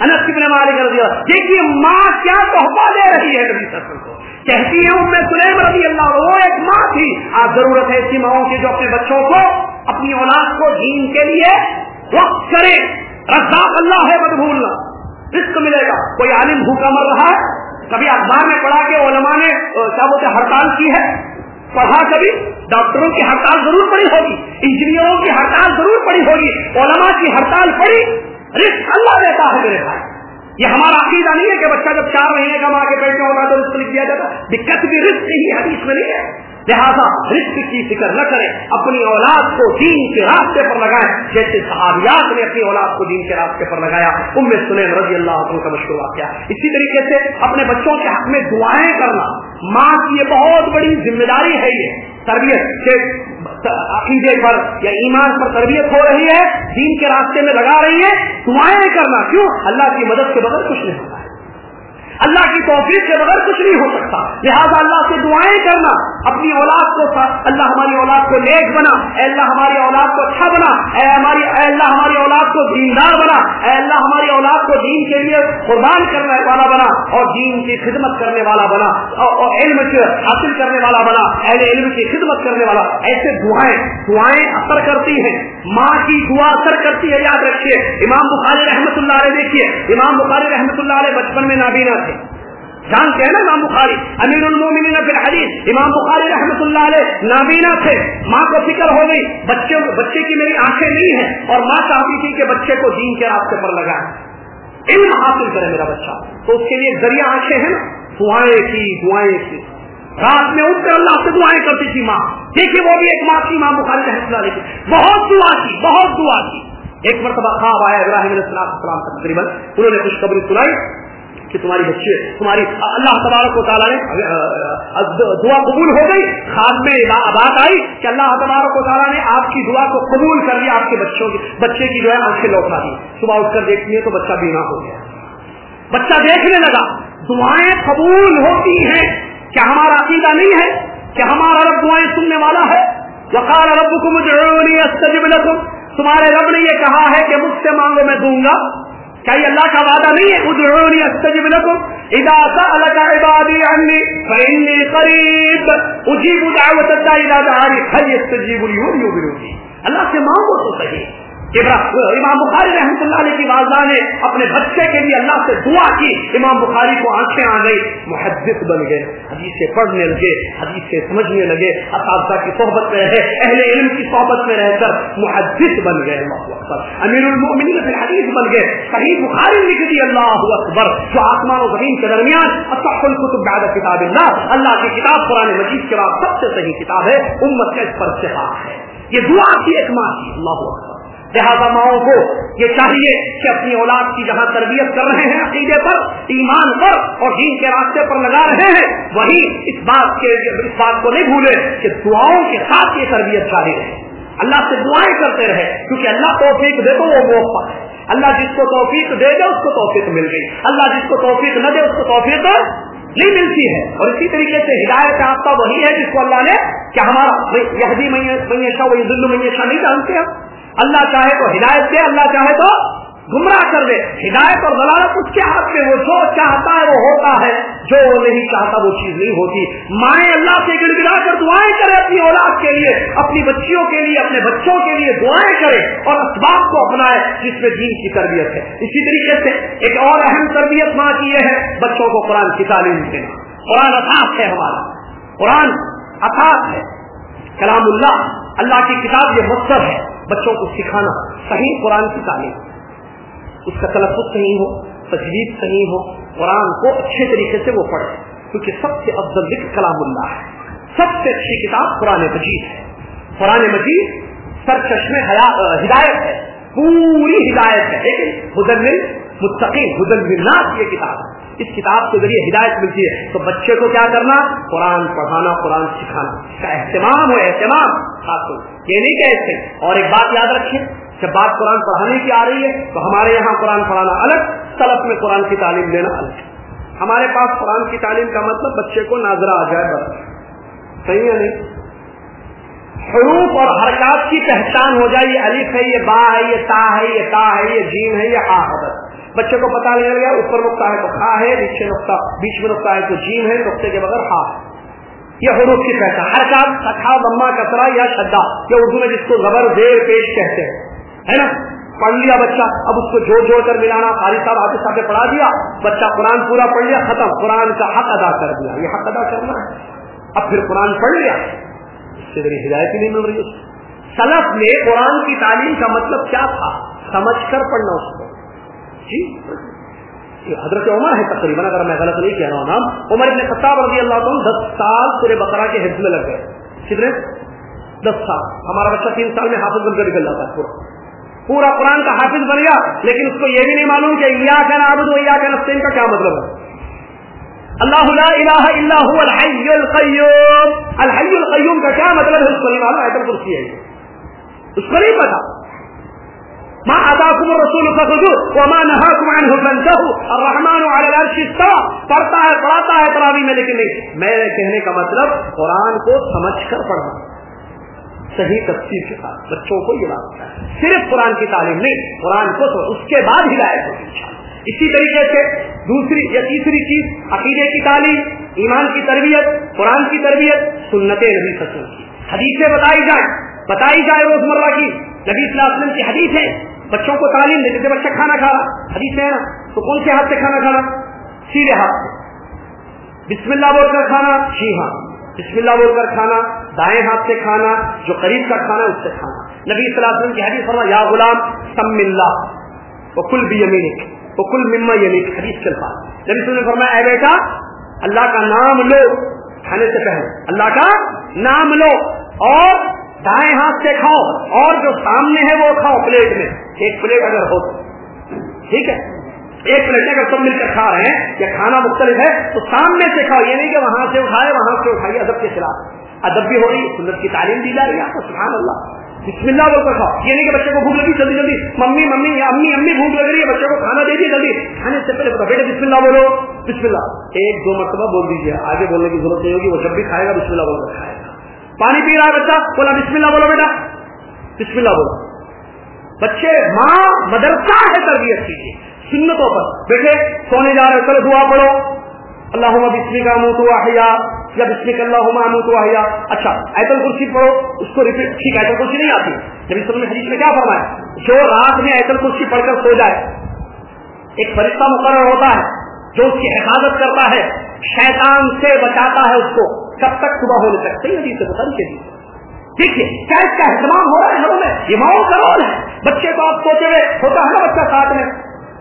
انس ابن مالک رضی اللہ دیکھیے ماں کیا تحفہ دے رہی ہے نبی صلی کو۔ کہتی ہے ام سلیم رضی اللہ وہ ایک ماں تھی۔ آج ضرورت ہے ایسی ماؤں کی جو اپنے بچوں کو، اپنی اولاد کو دین کے لیے وقت کرے۔ رزاق اللہ ہے مت بھولنا رزق ملے گا۔ کوئی عالم بھوکا مر رہا ہے، کبھی اخبار میں پڑھا کہ علماء نے کیا بولتے ہڑتال کی ہے۔ پڑھا کبھی، ڈاکٹروں کی ہڑتال ضرور پڑی ہوگی، انجینئروں کی ہڑتال ضرور پڑی ہوگی، علماء کی ہڑتال پڑی رسک اللہ دیتا ہے میرے بھائی یہ ہمارا عقیدہ نہیں ہے کہ بچہ جب چار مہینے کا ماں کے پیٹ میں ہوگا تو رسک لکھ دیا جاتا۔ دقت بھی رسک ہی حدیث میں نہیں ہے۔ لہٰذا رزق کی فکر نہ کریں، اپنی اولاد کو دین کے راستے پر لگائیں۔ جیسے صحابیات نے اپنی اولاد کو دین کے راستے پر لگایا۔ ام سنین رضی اللہ عنہ کا مشورہ کیا اسی طریقے سے اپنے بچوں کے حق میں دعائیں کرنا۔ ماں کی یہ بہت بڑی ذمہ داری ہے یہ۔ تربیت کے عقیدے پر یا ایمان پر تربیت ہو رہی ہے، دین کے راستے میں لگا رہی ہے۔ دعائیں کرنا۔ کیوں؟ اللہ کی مدد کے بغیر کچھ نہیں ہوتا۔ اللہ کی توفیق کے بغیر کچھ نہیں ہو سکتا۔ لہٰذا اللہ سے دعائیں کرنا، اپنی اولاد کو اللہ ہماری اولاد کو نیک بنا، اے اللہ ہماری اولاد کو اچھا بنا، اے ہماری، اے اللہ ہماری اولاد کو دیندار بنا، اے اللہ ہماری اولاد کو دین کے لیے قربان کرنے والا بنا، اور دین کی خدمت کرنے والا بنا، اور علم حاصل کرنے والا بنا، اہل علم کی خدمت کرنے والا ایسے دعائیں دعائیں اثر کرتی ہیں۔ ماں کی دعا اثر کرتی ہے، یاد رکھیے۔ امام بخاری رحمۃ اللہ علیہ دیکھیے۔ امام بخاری رحمۃ اللہ علیہ بچپن میں نابینا تھے۔ جانتے ہیں نا امام بخاری؟ امیر المومنین فی الحدیث، امام بخاری رحمۃ اللہ علیہ نابینا تھے۔ ماں کو فکر ہو گئی، بچے بچے کی میری آنکھیں نہیں ہیں اور ماں چاہتی تھی کہ بچے کو دین کے راستے پر لگائے۔ علم حاصل کرے میرا بچہ۔ تو اس کے لیے ذریعہ آنکھیں ہیں نا۔ دعائیں کی دعائیں کی۔ رات میں اٹھ کر اللہ سے دعائیں کرتی تھی ماں۔ دیکھیے وہ بھی ایک ماں کی ماں بخاری رحمۃ اللہ علیہ۔ کی بہت دعا کی، بہت دعا کی۔ ایک مرتبہ خواب آیا ابراہیم علیہ السلام تقریباً۔ انہوں نے خوشخبری سنائی۔ کہ تمہاری بچے تمہاری اللہ تبارک و تعالیٰ نے دعا قبول ہو گئی، خاص میں بات آئی کہ اللہ تبارک و تعالیٰ نے آپ کی دعا کو قبول کر لیا، آپ کے بچوں کی، بچے کی جو ہے آنکھیں لوٹا دی۔ صبح اٹھ کر دیکھتی ہے تو بچہ بینا ہو گیا۔ بچہ دیکھنے لگا، دعائیں قبول ہوتی ہیں، کیا ہمارا عقیدہ نہیں ہے؟ کہ ہمارا رب دعائیں سننے والا ہے؟ وقال ربكم ادعوني استجب لكم تمہارے رب نے یہ کہا ہے کہ مجھ سے مانگو، میں دوں گا۔ کیا یہ اللہ کا وعدہ نہیں ہے، ادعونی استجب لکم، اذا سألك عبادی عنی فإنی قریب۔ اجیب دعوت اللہ اذا دعانی فل يستجیب لیون یوبرونی۔ اللہ سے مانگو تو صحیح۔ امام بخاری رحمۃ اللہ علیہ کی والدہ نے اپنے بچے کے لیے اللہ سے دعا کی۔ امام بخاری کو آنکھیں آ گئی محدث بن گئے۔ حدیث پڑھنے لگے حدیث سمجھنے لگے۔ اساتذہ کی صحبت میں رہے، اہل علم کی صحبت میں رہ کر محدث بن گئے۔ اللہ اکبر۔ امیر المؤمنین سے حدیث بن گئے۔ صحیح بخاری لکھ دی اللہ اکبر۔ جو آسمان و زمین کے درمیان اصح الکتب بعد کتاب اللہ اللہ کی کتاب قرآن مجید کے بعد سب سے صحیح کتاب ہے۔ امت کا اس پر اتفاق ہے۔ یہ دعا کی ایک ماں اللہ اکبر۔ لہٰذا ماؤں کو یہ چاہیے کہ اپنی اولاد کی جہاں تربیت کر رہے ہیں عقیدے پر، ایمان پر اور دین کے راستے پر لگا رہے ہیں، وہی اس بات کے، اس بات کو نہیں بھولے کہ دعاؤں کے ساتھ یہ تربیت جاری رہے اللہ سے دعائیں کرتے رہے، کیونکہ اللہ توفیق دے تو وہ موقع ہے۔ اللہ جس کو توفیق دے دے، اس کو توفیق مل گئی۔ اللہ جس کو توفیق نہ دے، اس کو توفیق نہیں ملتی ہے۔ اور اسی طریقے سے ہدایت آپ وہی ہے جس کو اللہ نے، کہ ہمارا یہی میشا وہی ظلم میشا نہیں جانتے ہم اللہ چاہے تو ہدایت دے، اللہ چاہے تو گمراہ کر دے۔ ہدایت اور ضلالت اس کے ہاتھ میں، وہ جو چاہتا ہے، وہ ہوتا ہے۔ جو نہیں چاہتا، وہ چیز نہیں ہوتی۔ مائیں اللہ سے گڑ گڑا کر دعائیں کرے اپنی اولاد کے لیے، اپنی بچیوں کے لیے، اپنے بچوں کے لیے دعائیں کرے اور اسباب کو اپنائے جس میں دین کی تربیت ہے۔ اسی طریقے سے ایک اور اہم تربیت ماں کی یہ ہے، بچوں کو قرآن کی تعلیم دینا۔ قرآن اثاث ہے ہمارا۔ قرآن اثاث ہے۔ کلام اللہ۔ اللہ کی کتاب یہ مقصد ہے بچوں کو سکھانا، صحیح قرآن کی تعلیم۔ اس کا تلفظ صحیح ہو تجویز صحیح ہو، قرآن کو اچھے طریقے سے وہ پڑھے۔ کیونکہ سب سے افضل ذکر کلام اللہ ہے۔ سب سے اچھی کتاب قرآن مجید ہے۔ قرآن مجید سر چشمے ہدایت ہے۔ پوری ہدایت ہے۔ لیکن حدل مستقیم حدل یہ کتاب ہے۔ اس کتاب کے ذریعے ہدایت ملتی ہے۔ تو بچے کو کیا کرنا؟ قرآن پڑھانا، قرآن سکھانا۔ اس کا اہتمام ہو، اہتمام۔ خاص یہ نہیں کہتے اور ایک بات یاد رکھیں، جب بات قرآن پڑھانے کی آ رہی ہے، تو ہمارے یہاں قرآن پڑھانا الگ، سلف میں قرآن کی تعلیم لینا الگ۔ ہمارے پاس قرآن کی تعلیم کا مطلب بچے کو ناظرہ آ جائے بس۔ صحیح ہے نہیں؟ حروف اور حرکات کی پہچان ہو جائے، یہ الف ہے، یہ با ہے، یہ تا ہے، یہ تا ہے، یہ جیم ہے، یہ آ ہے بچے کو پتا لگ گیا اوپر نقطہ ہے تو کھا ہے، نیچے نقطہ، بیچ میں نقطہ ہے تو جیم ہے، نقطے کے بغیر ہا یہ حروف کی پہچان ہر کام سکھا بما کترا یا شدہ یہ اردو میں جس کو زبر دیر پیش کہتے ہیں۔ ہے نا؟ پڑھ لیا بچہ، اب اس کو جوڑ جوڑ کر ملانا قاری صاحب حافظ صاحب نے پڑھا دیا، بچہ قرآن پورا پڑھ لیا، ختم۔ قرآن کا حق ادا کر دیا۔ یہ حق ادا کرنا ہے۔ اب پھر قرآن پڑھ لیا۔ اس سے میری ہدایت ہی نہیں مل رہی سلف میں قرآن کی تعلیم کا مطلب کیا تھا؟ سمجھ کر پڑھنا اس کو۔ جی حضرت عمر ہے تقریباً، اگر میں غلط نہیں کہہ رہا ہوں نام عمر ابن خطاب رضی اللہ عنہ دس سال پورے بقرہ کے حفظ میں لگ گئے۔ کتنے؟ دس سال۔ ہمارا بچہ تین سال میں حافظ بن کر نکل جاتا ہے، پورا۔ پورا قرآن کا حافظ بن گیا، لیکن اس کو یہ بھی نہیں معلوم کہ یا کا نابود یا کا نسین کا کیا مطلب ہے۔ اللہ لا الہ الا هو الحی القیوم۔ الحی القیوم کا کیا مطلب ہے؟ اس کو نہیں معلوم ایتل کرسی ہے اس کو نہیں پتا۔ ما اتاكم الرسول فخذوه وما نهاكم عنه فانتهوا. الرحمن على العرش استوى. پڑھتا ہے، پڑھاتا ہے تراویح میں لیکن نہیں. میرے کہنے کا مطلب قرآن کو سمجھ کر پڑھنا. صحیح تفصیل کے ساتھ. بچوں کو یہ بات صرف قرآن کی تعلیم نہیں، قرآن کو اس کے بعد ہدایت ہوگی اسی طریقے سے دوسری یا تیسری چیز، عقیدے کی تعلیم، ایمان کی تربیت، قرآن کی تربیت سنت نبی سسوں کی. حدیثیں بتائی جائیں. بتائی جائے روزمرہ کی. نبی وسلم کی حدیث ہے بچوں کو تعلیم دیتے تھے، بچہ کھانا کھا رہا، حدیث ہے نا، تو کون سے ہاتھ سے کھانا کھانا سیدھے ہاتھ سے۔ بسم اللہ بول کر کھانا جی ہاں بسم اللہ بول کر کھانا، دائیں ہاتھ سے کھانا، جو قریب کا کھانا اس سے کھانا۔ نبی صلی اللہ علیہ وسلم کی حدیث فرما یا غلام، سم اللہ وہ کل بھی یمینک وہ کل مما یمینک، حدیث کے الفاظ۔ نبی صلی اللہ علیہ وسلم نے فرمایا، اے بیٹا، اللہ کا نام لو، کھانے سے پہلے۔ اللہ کا نام لو اور دائیں ہاتھ سے کھاؤ اور جو سامنے ہے وہ کھاؤ پلیٹ میں، ایک پلیٹ اگر ہو ٹھیک ہے؟ ایک پلیٹ اگر سب مل کر کھا رہے ہیں، یا کھانا مختلف ہے، تو سامنے سے کھاؤ، یہ نہیں کہ وہاں سے اٹھائے، وہاں سے اٹھائیے، ادب کے خلاف۔ ادب بھی ہو رہی، سنت کی تعلیم دی جا رہی ہے آپ کو سبحان اللہ۔ بسم اللہ بول کر کھاؤ۔ یہ نہیں کہ بچے کو بھوک لگی، جلدی جلدی۔ ممی ممی، یا امی امی بھوک لگ رہی ہے، بچے کو کھانا دے دیے جلدی۔ کھانے سے پہلے بیٹے، بسم اللہ بولو۔ بسم اللہ۔ ایک دو مرتبہ بول دیجیے آگے بولنے کی ضرورت نہیں ہوگی، وہ جب بھی کھائے گا، بسم اللہ بول کر کھائے گا۔ پانی پی رہا ہے بچہ؟ بولا، بسم اللہ بولو بیٹا۔ بسم اللہ بولو۔ بچے، ماں، مدرسہ ہے تربیت کیجیے سنتوں پر۔ بیٹے، سونے جا رہے چلو دعا پڑھو۔ اللہ بسمی کا منہ تو آیا یا بسمی کا اللہ منہ تو آیا اچھا ایتل کرسی پڑھو۔ اس کو ریپیٹ ٹھیک ایتل کرسی نہیں آتی۔ جب اس میں حدیث میں کیا فرمایا؟ جو رات میں ایتل کرسی پڑھ کر سو جائے، ایک فرشتہ مقرر ہوتا ہے، جو اس کی حفاظت کرتا ہے، شیطان سے بچاتا ہے اس کو۔ کب تک صبح ہونے تک صحیح حدیث سے بتا دیجیے دیکھیے، کیا اس کا اہتمام ہو رہا ہے گھروں میں؟ یہ ماحول کا رول ہے۔ بچے کو آپ سوچے ہوئے، ہوتا ہے نا بچہ ساتھ میں؟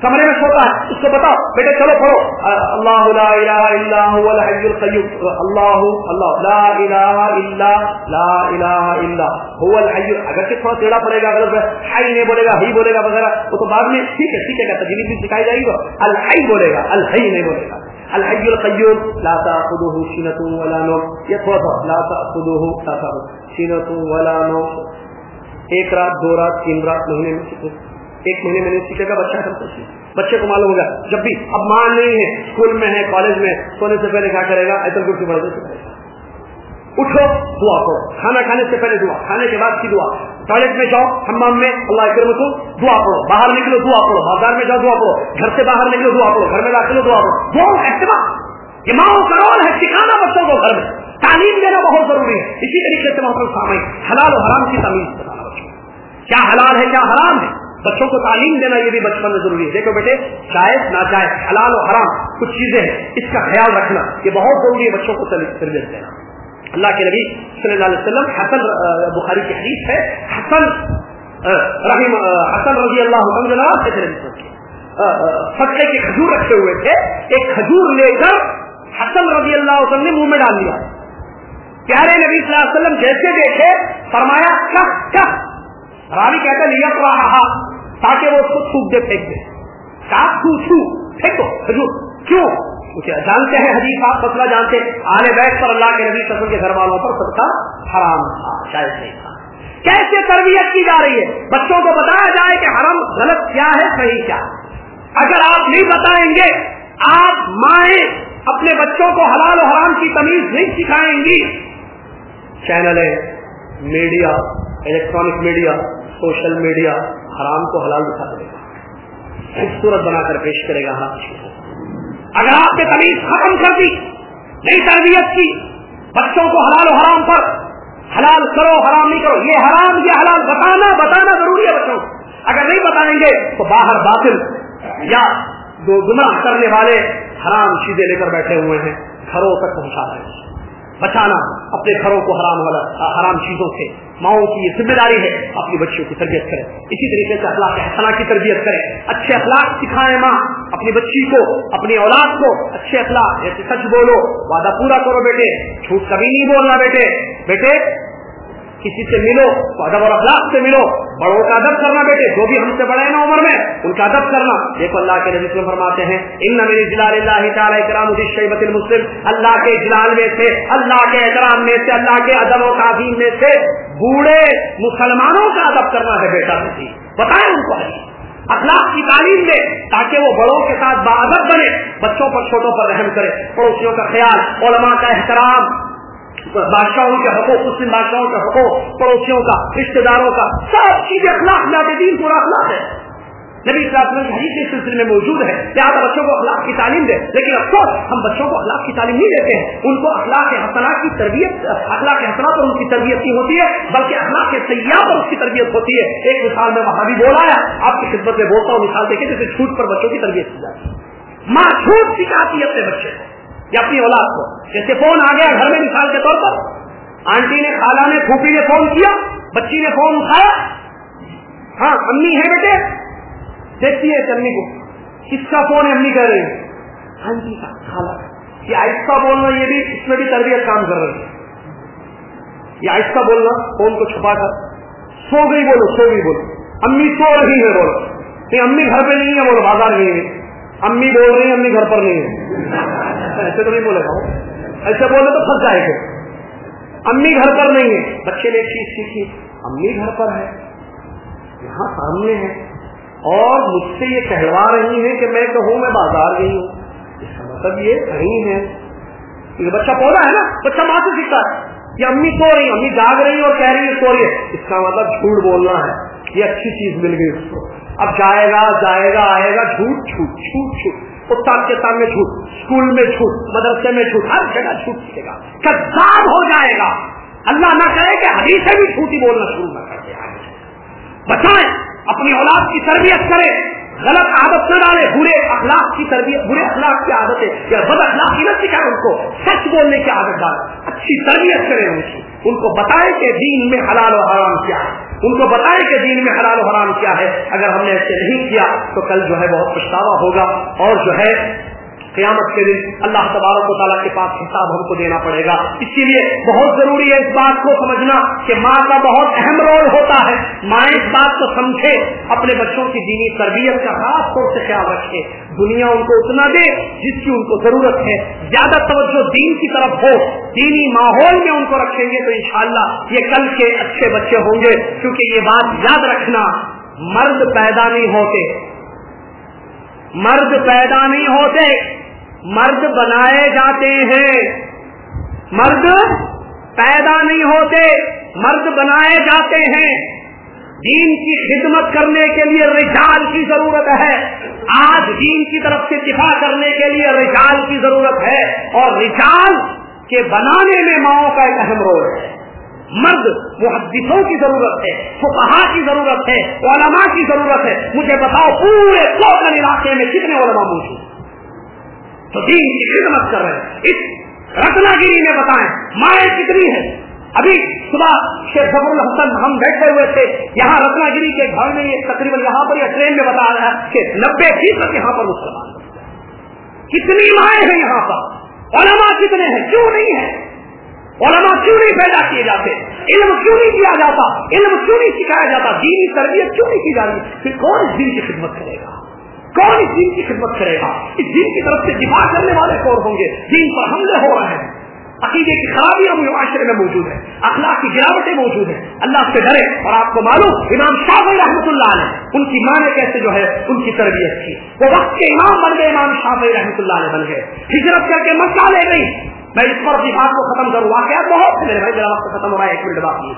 کمرے میں سوتا ہے، اس کو بتاؤ، بیٹے چلو پڑھو۔ اللہ لا الہ الا هو الحی القیوم۔ اللہ اللہ، لا الہ الا، لا الہ الا هو الحی اگر کہ تھوڑا ٹیڑھا پڑے گا غلط ہے حی نہیں بولے گا، ہی بولے گا وغیرہ، وہ تو بعد میں ٹھیک ہے ٹھیک ہے تجوید بھی سکھائی جائے گی۔ الحی بولے گا، الحی نہیں بولے گا۔ الحی القیوم لا تاخذه سنه ولا نوم. یہ تھوڑا سا لا تاخذه لا تاخذه سنه ولا نوم. ایک رات، دو رات، تین رات، مہینے میں ایک مہینے میں نہیں سیکھے گا بچہ کرتا سیکھ بچے کو معلوم ہوگا، جب بھی اب مان نہیں ہے، اسکول میں ہے، کالج میں سونے سے پہلے کیا کرے گا؟ ایسا کی مدد سے کرے گا اٹھو، دعا پڑھو کھانا کھانے سے پہلے دعا، کھانے کے بعد کی دعا۔ ٹوائلٹ میں جاؤ ہمام میں اللہ کرم کو دعا پڑھو باہر نکلو، دعا پڑھو بازار میں جاؤ، دعا پڑھو گھر سے باہر نکلو، دعا پڑھو گھر میں داخلو دعا پڑھو دعا اعتبار یہ کا رول ہے سکھانا بچوں کو گھر میں۔ تعلیم دینا بہت ضروری ہے۔ اسی طریقے سے محترم سامنے حلال و حرام کی تعلیم بتانا بچوں کیا حلال ہے، کیا حرام ہے؟ بچوں کو تعلیم دینا یہ بھی بچپن میں ضروری ہے۔ دیکھو بیٹے، جائز، ناجائز، حلال و حرام، کچھ چیزیں ہیں۔ اس کا خیال رکھنا، یہ بہت ضروری ہے بچوں کو تربیت دینا۔ اللہ کے نبی صلی اللہ علیہ وسلم حسن بخاری کی حدیث ہے، حسن رحیم حسن رضی اللہ فتح کے۔ کھجور رکھے ہوئے تھے، ایک کھجور لے کر حسن رضی اللہ وسلم نے منہ میں ڈال دیا پیارے نبی صلی اللہ علیہ وسلم جیسے دیکھے، فرمایا کیا کیا راوی کہتا ہے لیت رہا، تاکہ وہ اس کو تھوک دے، پھینک دے۔ کاف چھو چھو، پھینکو حضور کیوں؟ جانتے ہیں حدیث آپ مسئلہ جانتے آنے بیٹھ پر اللہ کے نبی قسم کے گھر والوں پر سب کا حرام تھا شاید نہیں تھا۔ کیسے تربیت کی جا رہی ہے؟ بچوں کو بتایا جائے کہ حرام غلط کیا ہے، صحیح کیا اگر آپ نہیں بتائیں گے، آپ مائیں اپنے بچوں کو حلال و حرام کی تمیز نہیں سکھائیں گی۔ Channel media, electronic media, social media حرام کو حلال دکھا دے گا۔ خوبصورت بنا کر پیش کرے گا حرام اگر آپ نے تمیز ختم کر دی، نئی تربیت کی، بچوں کو حلال و حرام پر حلال کرو، حرام نہیں کرو، یہ حرام، یہ حلال، بتانا بتانا ضروری ہے بچوں کو۔ اگر نہیں بتائیں گے تو باہر باطل یا جو گمراہ کرنے والے حرام چیزیں لے کر بیٹھے ہوئے ہیں، گھروں تک پہنچا رہے ہیں۔ بچانا اپنے گھروں کو حرام والا، حرام چیزوں سے۔ ماؤں کی یہ ذمہ داری ہے اپنی بچیوں کی تربیت کرے۔ اسی طریقے سے اخلاق حسنا کی تربیت کرے۔ اچھے اخلاق سکھائے ماں۔ اپنی بچی کو، اپنی اولاد کو اچھے اخلاق، جیسے سچ بولو، وعدہ پورا کرو بیٹے، جھوٹ کبھی نہیں بولنا بیٹے۔ بیٹے، کسی سے ملو تو ادب اور اخلاق سے ملو، بڑوں کا ادب کرنا بیٹے، جو بھی ہم سے بڑے ہیں نا عمر میں، ان کا ادب کرنا۔ دیکھو اللہ کے نبی فرماتے ہیں، ان میری جلال اللہ تعالیٰ کرام شیبت المسلم اللہ کے جلال میں سے، اللہ کے احترام میں سے، اللہ کے ادب و تعظیم میں سے، بوڑھے مسلمانوں کا ادب کرنا ہے بیٹا نہیں بتائیں ان کو اخلاق کی تعلیم دے تاکہ وہ بڑوں کے ساتھ بادب بنے، بچوں پر، چھوٹوں پر رحم کرے، پڑوسیوں کا خیال، علماء کا احترام، بادشاہوں کے حقوق، مسلم بادشاہوں کے حقوق، پڑوسیوں کا رشتے داروں کا، سب چیزیں اخلاق میں پورا اخلاق ہے۔ نبی صاحب حدیث کے سلسلے میں موجود ہے لہٰذا بچوں کو اخلاق کی تعلیم دے لیکن افسوس ہم بچوں کو اخلاق کی تعلیم نہیں دیتے ہیں۔ ان کو اخلاق حسنات کی تربیت، اخلاق حسنات پر ان کی تربیت نہیں ہوتی ہے، بلکہ اخلاق سیاح پر اس کی تربیت ہوتی ہے۔ ایک مثال میں وہاں بھی بولا ہے آپ کی خدمت میں بولتا ہوں، مثال دیکھیں جیسے چھوٹ پر بچوں کی تربیت کی جاتی ہے۔ ماں چھوٹ سکھاتی ہے اپنے بچے کو؟ یا اپنی اولاد کو؟ جیسے فون آ گیا گھر میں مثال کے طور پر، آنٹی نے خالہ نے پھوپھی نے فون کیا، بچی نے فون اٹھایا۔ ہاں امی ہے بیٹے دیکھتی ہے امی کو۔ کس کا فون ہے امی کہہ رہی ہے ہاں جی ہاں، خالہ۔ یہ آہستہ بولنا، یہ بھی اس میں بھی تربیت کام کر رہی ہے یہ آہستہ بولنا، فون کو چھپا کر۔ سو گئی بولو، سو گئی بولو۔ امی سو رہی ہے بولو۔ کہ امی گھر پہ نہیں ہے بولو، بازار نہیں ہے امی بول رہی ہیں، امی گھر پر نہیں ہے ایسے تو نہیں بولے گا۔ ایسے بولے تو پھنس جائے گا۔ امی گھر پر نہیں ہے بچے نے ایک چیز سیکھی، امی گھر پر ہے یہاں سامنے ہے اور مجھ سے یہ کہلوا رہی ہے کہ میں کہوں میں بازار گئی ہوں۔ اس کا مطلب یہ کہیں ہے یہ بچہ پودا ہے نا؟ بچہ ماں سے سیکھتا ہے۔ یہ امی سو رہی امی جاگ رہی اور کہہ رہی ہے سو رہی ہے اس کا مطلب جھوٹ بولنا ہے۔ یہ اچھی چیز مل گئی اس کو۔ اب جائے گا جائے گا، آئے گا، جھوٹ جھوٹ جھوٹ جھوٹ۔ استاد کے سامنے جھوٹ، اسکول میں جھوٹ، مدرسے میں جھوٹ، ہر جگہ جھوٹ سیکھے گا۔ کذاب ہو جائے گا۔ اللہ نہ کرے کہ حدیث سے بھی جھوٹی بولنا شروع نہ کر دے۔ بچائیں۔ اپنی اولاد کی تربیت کرے، غلط عادت نہ ڈالے، برے اخلاق کی تربیت، برے اخلاق کی عادت ہے یا بد اخلاق کی نہ سکھائے ان کو، سچ بولنے کی عادت ڈالے اچھی تربیت کرے ان کی۔ ان کو بتائے کہ دین میں حلال و حرام کیا ہے۔ ان کو بتائے کہ دین میں حلال و حرام کیا ہے۔ اگر ہم نے ایسے نہیں کیا، تو کل جو ہے بہت پچھتاوا ہوگا اور جو ہے قیامت کے دن اللہ تبارک و تعالیٰ کے پاس حساب ہم کو دینا پڑے گا۔ اسی لیے بہت ضروری ہے اس بات کو سمجھنا کہ ماں کا بہت اہم رول ہوتا ہے۔ ماں اس بات کو سمجھے، اپنے بچوں کی دینی تربیت کا خاص طور سے خیال رکھے۔ دنیا ان کو اتنا دے جس کی ان کو ضرورت ہے۔ زیادہ توجہ دین کی طرف ہو، دینی ماحول میں ان کو رکھیں گے تو انشاءاللہ یہ کل کے اچھے بچے ہوں گے۔ کیونکہ یہ بات یاد رکھنا، مرد پیدا نہیں ہوتے۔ مرد پیدا نہیں ہوتے۔ مرد بنائے جاتے ہیں۔ مرد پیدا نہیں ہوتے، مرد بنائے جاتے ہیں۔ دین کی خدمت کرنے کے لیے رجال کی ضرورت ہے۔ آج دین کی طرف سے دفاع کرنے کے لیے رجال کی ضرورت ہے۔ اور رجال کے بنانے میں ماؤں کا ایک اہم رول ہے۔ مرد محدثوں کی ضرورت ہے فقہا کی ضرورت ہے، علماء کی ضرورت ہے۔ مجھے بتاؤ پورے سوکن علاقے میں کتنے علماء موجود تو دین کی خدمت کر رہے ہیں۔ اس رتنا گیری میں بتائیں، مائیں کتنی ہیں؟ ابھی صبح شیخ ظفر الحسن ہم بیٹھے ہوئے تھے، یہاں رتنا گیری کے گھر میں یہ تقریباً یہاں پر یا ٹرین میں بتا رہا ہے کہ نبے فیصد یہاں پر مسلمان کتنی مائیں ہیں یہاں پر؟ علماء کتنے ہیں؟ کیوں نہیں ہے علماء کیوں نہیں پیدا کیے جاتے؟ علم کیوں نہیں کیا جاتا؟ علم کیوں نہیں سکھایا جاتا؟ دینی تربیت کیوں نہیں کی جا رہی پھر کون اس دین کی خدمت کرے گا؟ کون اس دین کی خدمت کرے گا؟ اس دین کی طرف سے دفاع کرنے والے کون ہوں گے؟ دین پر حملے ہو رہے ہیں۔ عقیدے کی خرابیاں معاشرے میں موجود ہے۔ اخلاق کی گراوٹیں موجود ہیں۔ اللہ سے ڈرے اور آپ کو معلوم، امام شاہ رحمۃ اللہ علیہ، ان کی ماں نے کیسے جو ہے ان کی تربیت کی۔ وہ وقت کے امام بن گئے، امام شاہ رحمۃ اللہ علیہ بن گئے۔ ہجرت کر کے مسئلہ لے گئی۔ میں اس پر اپنی بات کو ختم کروں، واقعات بہت میرے بھائی، میرا وقت ختم ہو رہا ہے، ایک منٹ باقی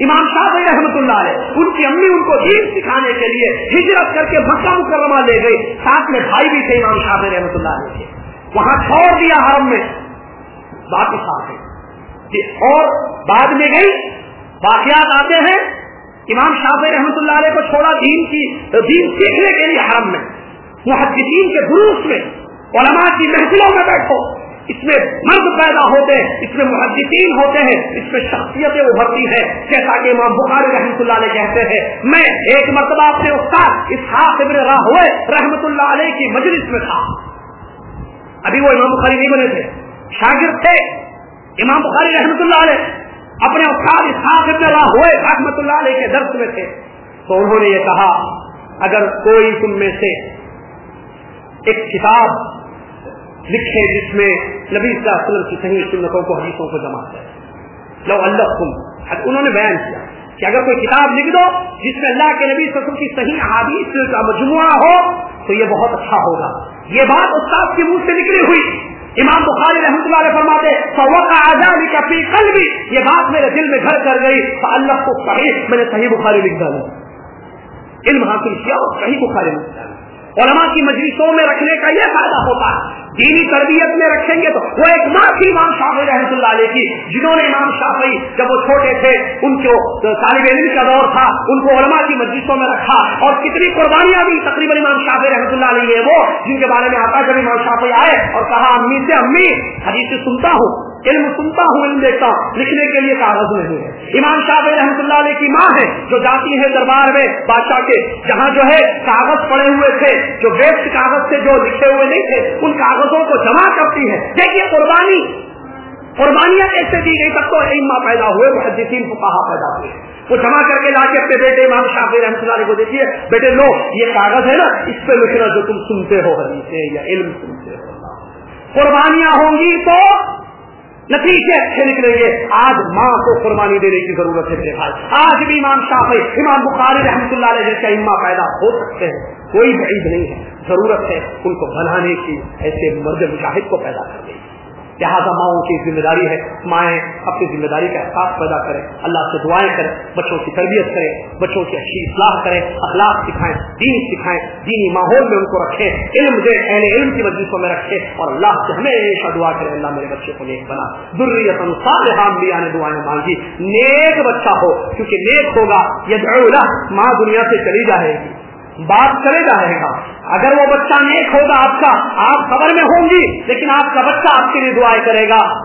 امام شاہ رحمۃ اللہ علیہ، ان کی امی ان کو دین سکھانے کے لیے ہجرت کر کے مکہ مکرمہ لے گئی ساتھ میں بھائی بھی تھے امام شاہ رحمۃ اللہ علیہ کے۔ وہاں چھوڑ دیا حرم میں۔ بات ساتھ ہے اور بعد میں گئی، واقعات آتے ہیں۔ امام شاہ رحمۃ اللہ علیہ کو چھوڑا دین کی، دین سیکھنے کے لیے حرم میں۔ محدثین کے گروس میں، علماء کی محفلوں میں بیٹھو۔ اس میں مرد پیدا ہوتے ہیں، اس میں محدثین ہوتے ہیں، اس میں شخصیتیں ابھرتی ہیں، جیسا کہ امام بخاری رحمۃ اللہ علیہ کہتے ہیں، میں ایک مرتبہ اپنے استاد اس ابن راہ ہوئے رحمۃ اللہ علیہ کی مجلس میں تھا۔ ابھی وہ امام بخاری نہیں بنے تھے۔ شاگرد تھے۔ امام بخاری رحمۃ اللہ علیہ اپنے استاد اس ابن راہ ہوئے رحمۃ اللہ علیہ کے درس میں تھے۔ تو انہوں نے یہ کہا، اگر کوئی تم میں سے ایک کتاب لکھے جس میں نبی صلی اللہ علیہ وسلم کی صحیح سنتوں کو، حدیثوں کو جمع کرے لو اللہ تم انہوں نے بیان کیا کہ اگر کوئی کتاب لکھ دو جس میں اللہ کے نبی صلی اللہ علیہ وسلم کی صحیح حادیث کا مجموعہ ہو، تو یہ بہت اچھا ہوگا۔ یہ بات استاد کے منہ سے نکلی ہوئی۔ امام بخاری رحمۃ اللہ علیہ فرماتے فوق آزادی کا پی کل بھی یہ بات میرے دل میں گھر کر گئی۔ تو اللہ کو صحیح، میں نے صحیح بخاری لکھ ڈالا علم حاصل کیا اور صحیح بخاری لکھ ڈالا علماء کی مجلسوں میں رکھنے کا یہ فائدہ ہوتا ہے۔ دینی تربیت میں رکھیں گے تو وہ ایک ماں تھی امام شافی رحمۃ اللہ علیہ کی، جنہوں نے امام شافی جب وہ چھوٹے تھے، ان کو طالب علم کا دور تھا، ان کو علماء کی مجلسوں میں رکھا اور کتنی قربانیاں بھی تقریباً امام شافی رحمۃ اللہ علیہ وہ، جن کے بارے میں آتا جب امام شافی آئے اور کہا، امی سے امی حدیث سنتا ہوں۔ علم سنتا ہوں، علم دیکھتا ہوں، لکھنے کے لیے کاغذ نہیں ہے امام شاہ رحمۃ اللہ علیہ کی ماں ہے جو جاتی ہے دربار میں بادشاہ کے، جہاں جو ہے کاغذ پڑے ہوئے تھے، جو ویسٹ کاغذ سے جو لکھے ہوئے نہیں تھے، ان کاغذوں کو جمع کرتی ہے دیکھیے قربانی، قربانیاں کیسے دی گئی؟ تب تو علما پیدا ہوئے، محدثین کو کہا پیدا ہوئے۔ وہ جمع کر کے لا کے اپنے بیٹے امام شاہ رحمۃ اللہ علیہ کو دیکھیے، بیٹے لو، یہ کاغذ ہے نا، اس پہ لکھنا جو تم سنتے ہو، حدیثیں یا علم سنتے ہو۔ قربانیاں ہوں گی تو نتیجے اچھے نکلیں گے۔ آج ماں کو قربانی دینے کی ضرورت ہے میرے بھائی آج بھی امام شاہ امام بخاری رحمۃ اللہ علیہ جیسے اما پیدا ہو سکتے ہیں۔ کوئی بعید نہیں ہے۔ ضرورت ہے ان کو بنانے کی، ایسے مرد مشاہد کو پیدا کر دیں لہٰذا ماؤں کی ذمہ داری ہے، مائیں اپنی ذمہ داری کا احساس پیدا کریں، اللہ سے دعائیں کریں، بچوں کی تربیت کریں، بچوں کی اچھی اصلاح کریں، اخلاق سکھائیں، دین سکھائیں، دینی ماحول میں ان کو رکھیں، علم دے اہل علم کی مجلسوں میں رکھیں، اور اللہ سے ہمیشہ دعا کریں، اللہ میرے بچے کو نیک بنا۔ ضروریت انسان حام بھی نے دعائیں مانگی۔ نیک بچہ ہو، کیونکہ نیک ہوگا یہ ماں دنیا سے چلی جائے گی۔ بات کرے جائے گا۔ اگر وہ بچہ نیک ہوگا آپ کا، آپ خبر میں ہوں گی، لیکن آپ کا بچہ آپ کے لیے دعائیں کرے گا۔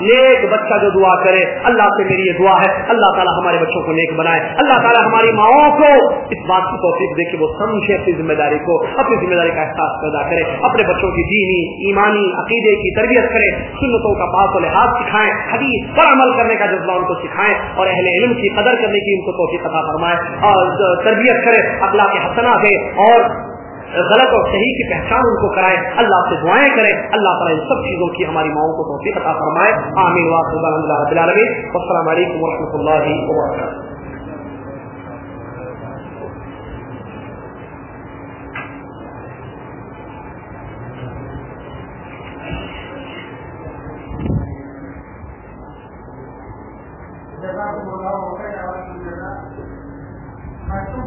نیک بچہ جو دعا کرے، اللہ سے میری یہ دعا ہے۔ اللہ تعالیٰ ہمارے بچوں کو نیک بنائے۔ اللہ تعالیٰ ہماری ماؤں کو اس بات کی توفیق دے کہ وہ سمجھے اپنی ذمہ داری کو، اپنی ذمہ داری کا احساس پیدا کرے، اپنے بچوں کی دینی، ایمانی، عقیدے کی تربیت کرے، سنتوں کا پاس و لحاظ سکھائیں حدیث پر عمل کرنے کا جذبہ ان کو سکھائیں اور اہل علم کی قدر کرنے کی ان کو توفیق عطا فرمائے۔ اور تربیت کرے، اخلاق حسنا دے اور غلط اور صحیح کی پہچان ان کو کرائے۔ اللہ سے دعائیں کرے۔ اللہ تعالیٰ ان سب چیزوں کی ہماری ماؤں کو توفیق عطا فرمائے۔ آمین۔ السلام علیکم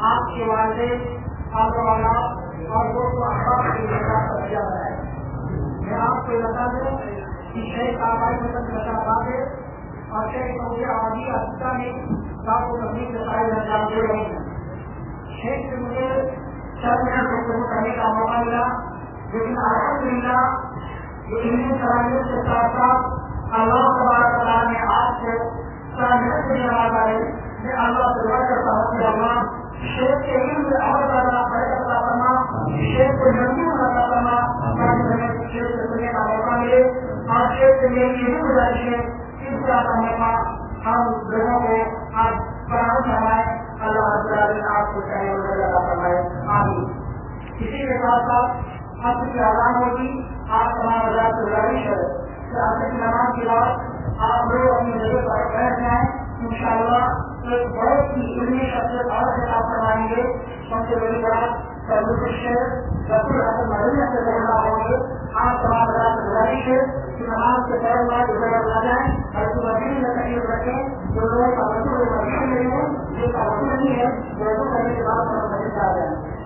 آپ کے والدین، آپ والد اور دوست احباب کے لیے کر دیا گیا ہے۔ میں آپ کو بتا دوں کہ شیخ آبائی مسلم حیدرآباد اور شیخ مجھے آبادی حصہ میں آپ کو تبدیل بتائی جاتا دے رہی شیخ سے مجھے چند منٹ گفتگو کرنے کا موقع ملا، لیکن الحمد ملا جو ان صلاحیت کے ساتھ ساتھ اللہ تبارک تعالیٰ نے آپ کو صلاحیت دینے والا ہے میں اللہ سے کرتا ہوں کہ اللہ وبرکاتہ نماز کے بعد آپ لوگ اپنی جگہ پر بیٹھ جائیں انشاءاللہ بہت ہی علمی شخصیت اور خطاب کروائیں گے۔ سب سے بڑی بات سروس شیخ ڈاکٹر سے بولنا ہوں گے۔ آپ تمام بڑا گزارش ہے کہ نماز کے طور پر ادھر نہ جائیں بلکہ وکیل میں تکلیف رکھیں جو لوگوں کا وکیل وکیل نہیں ہے، جو کا نہیں ہے لوگوں کرنے کے بعد ہم سمجھ آ جائیں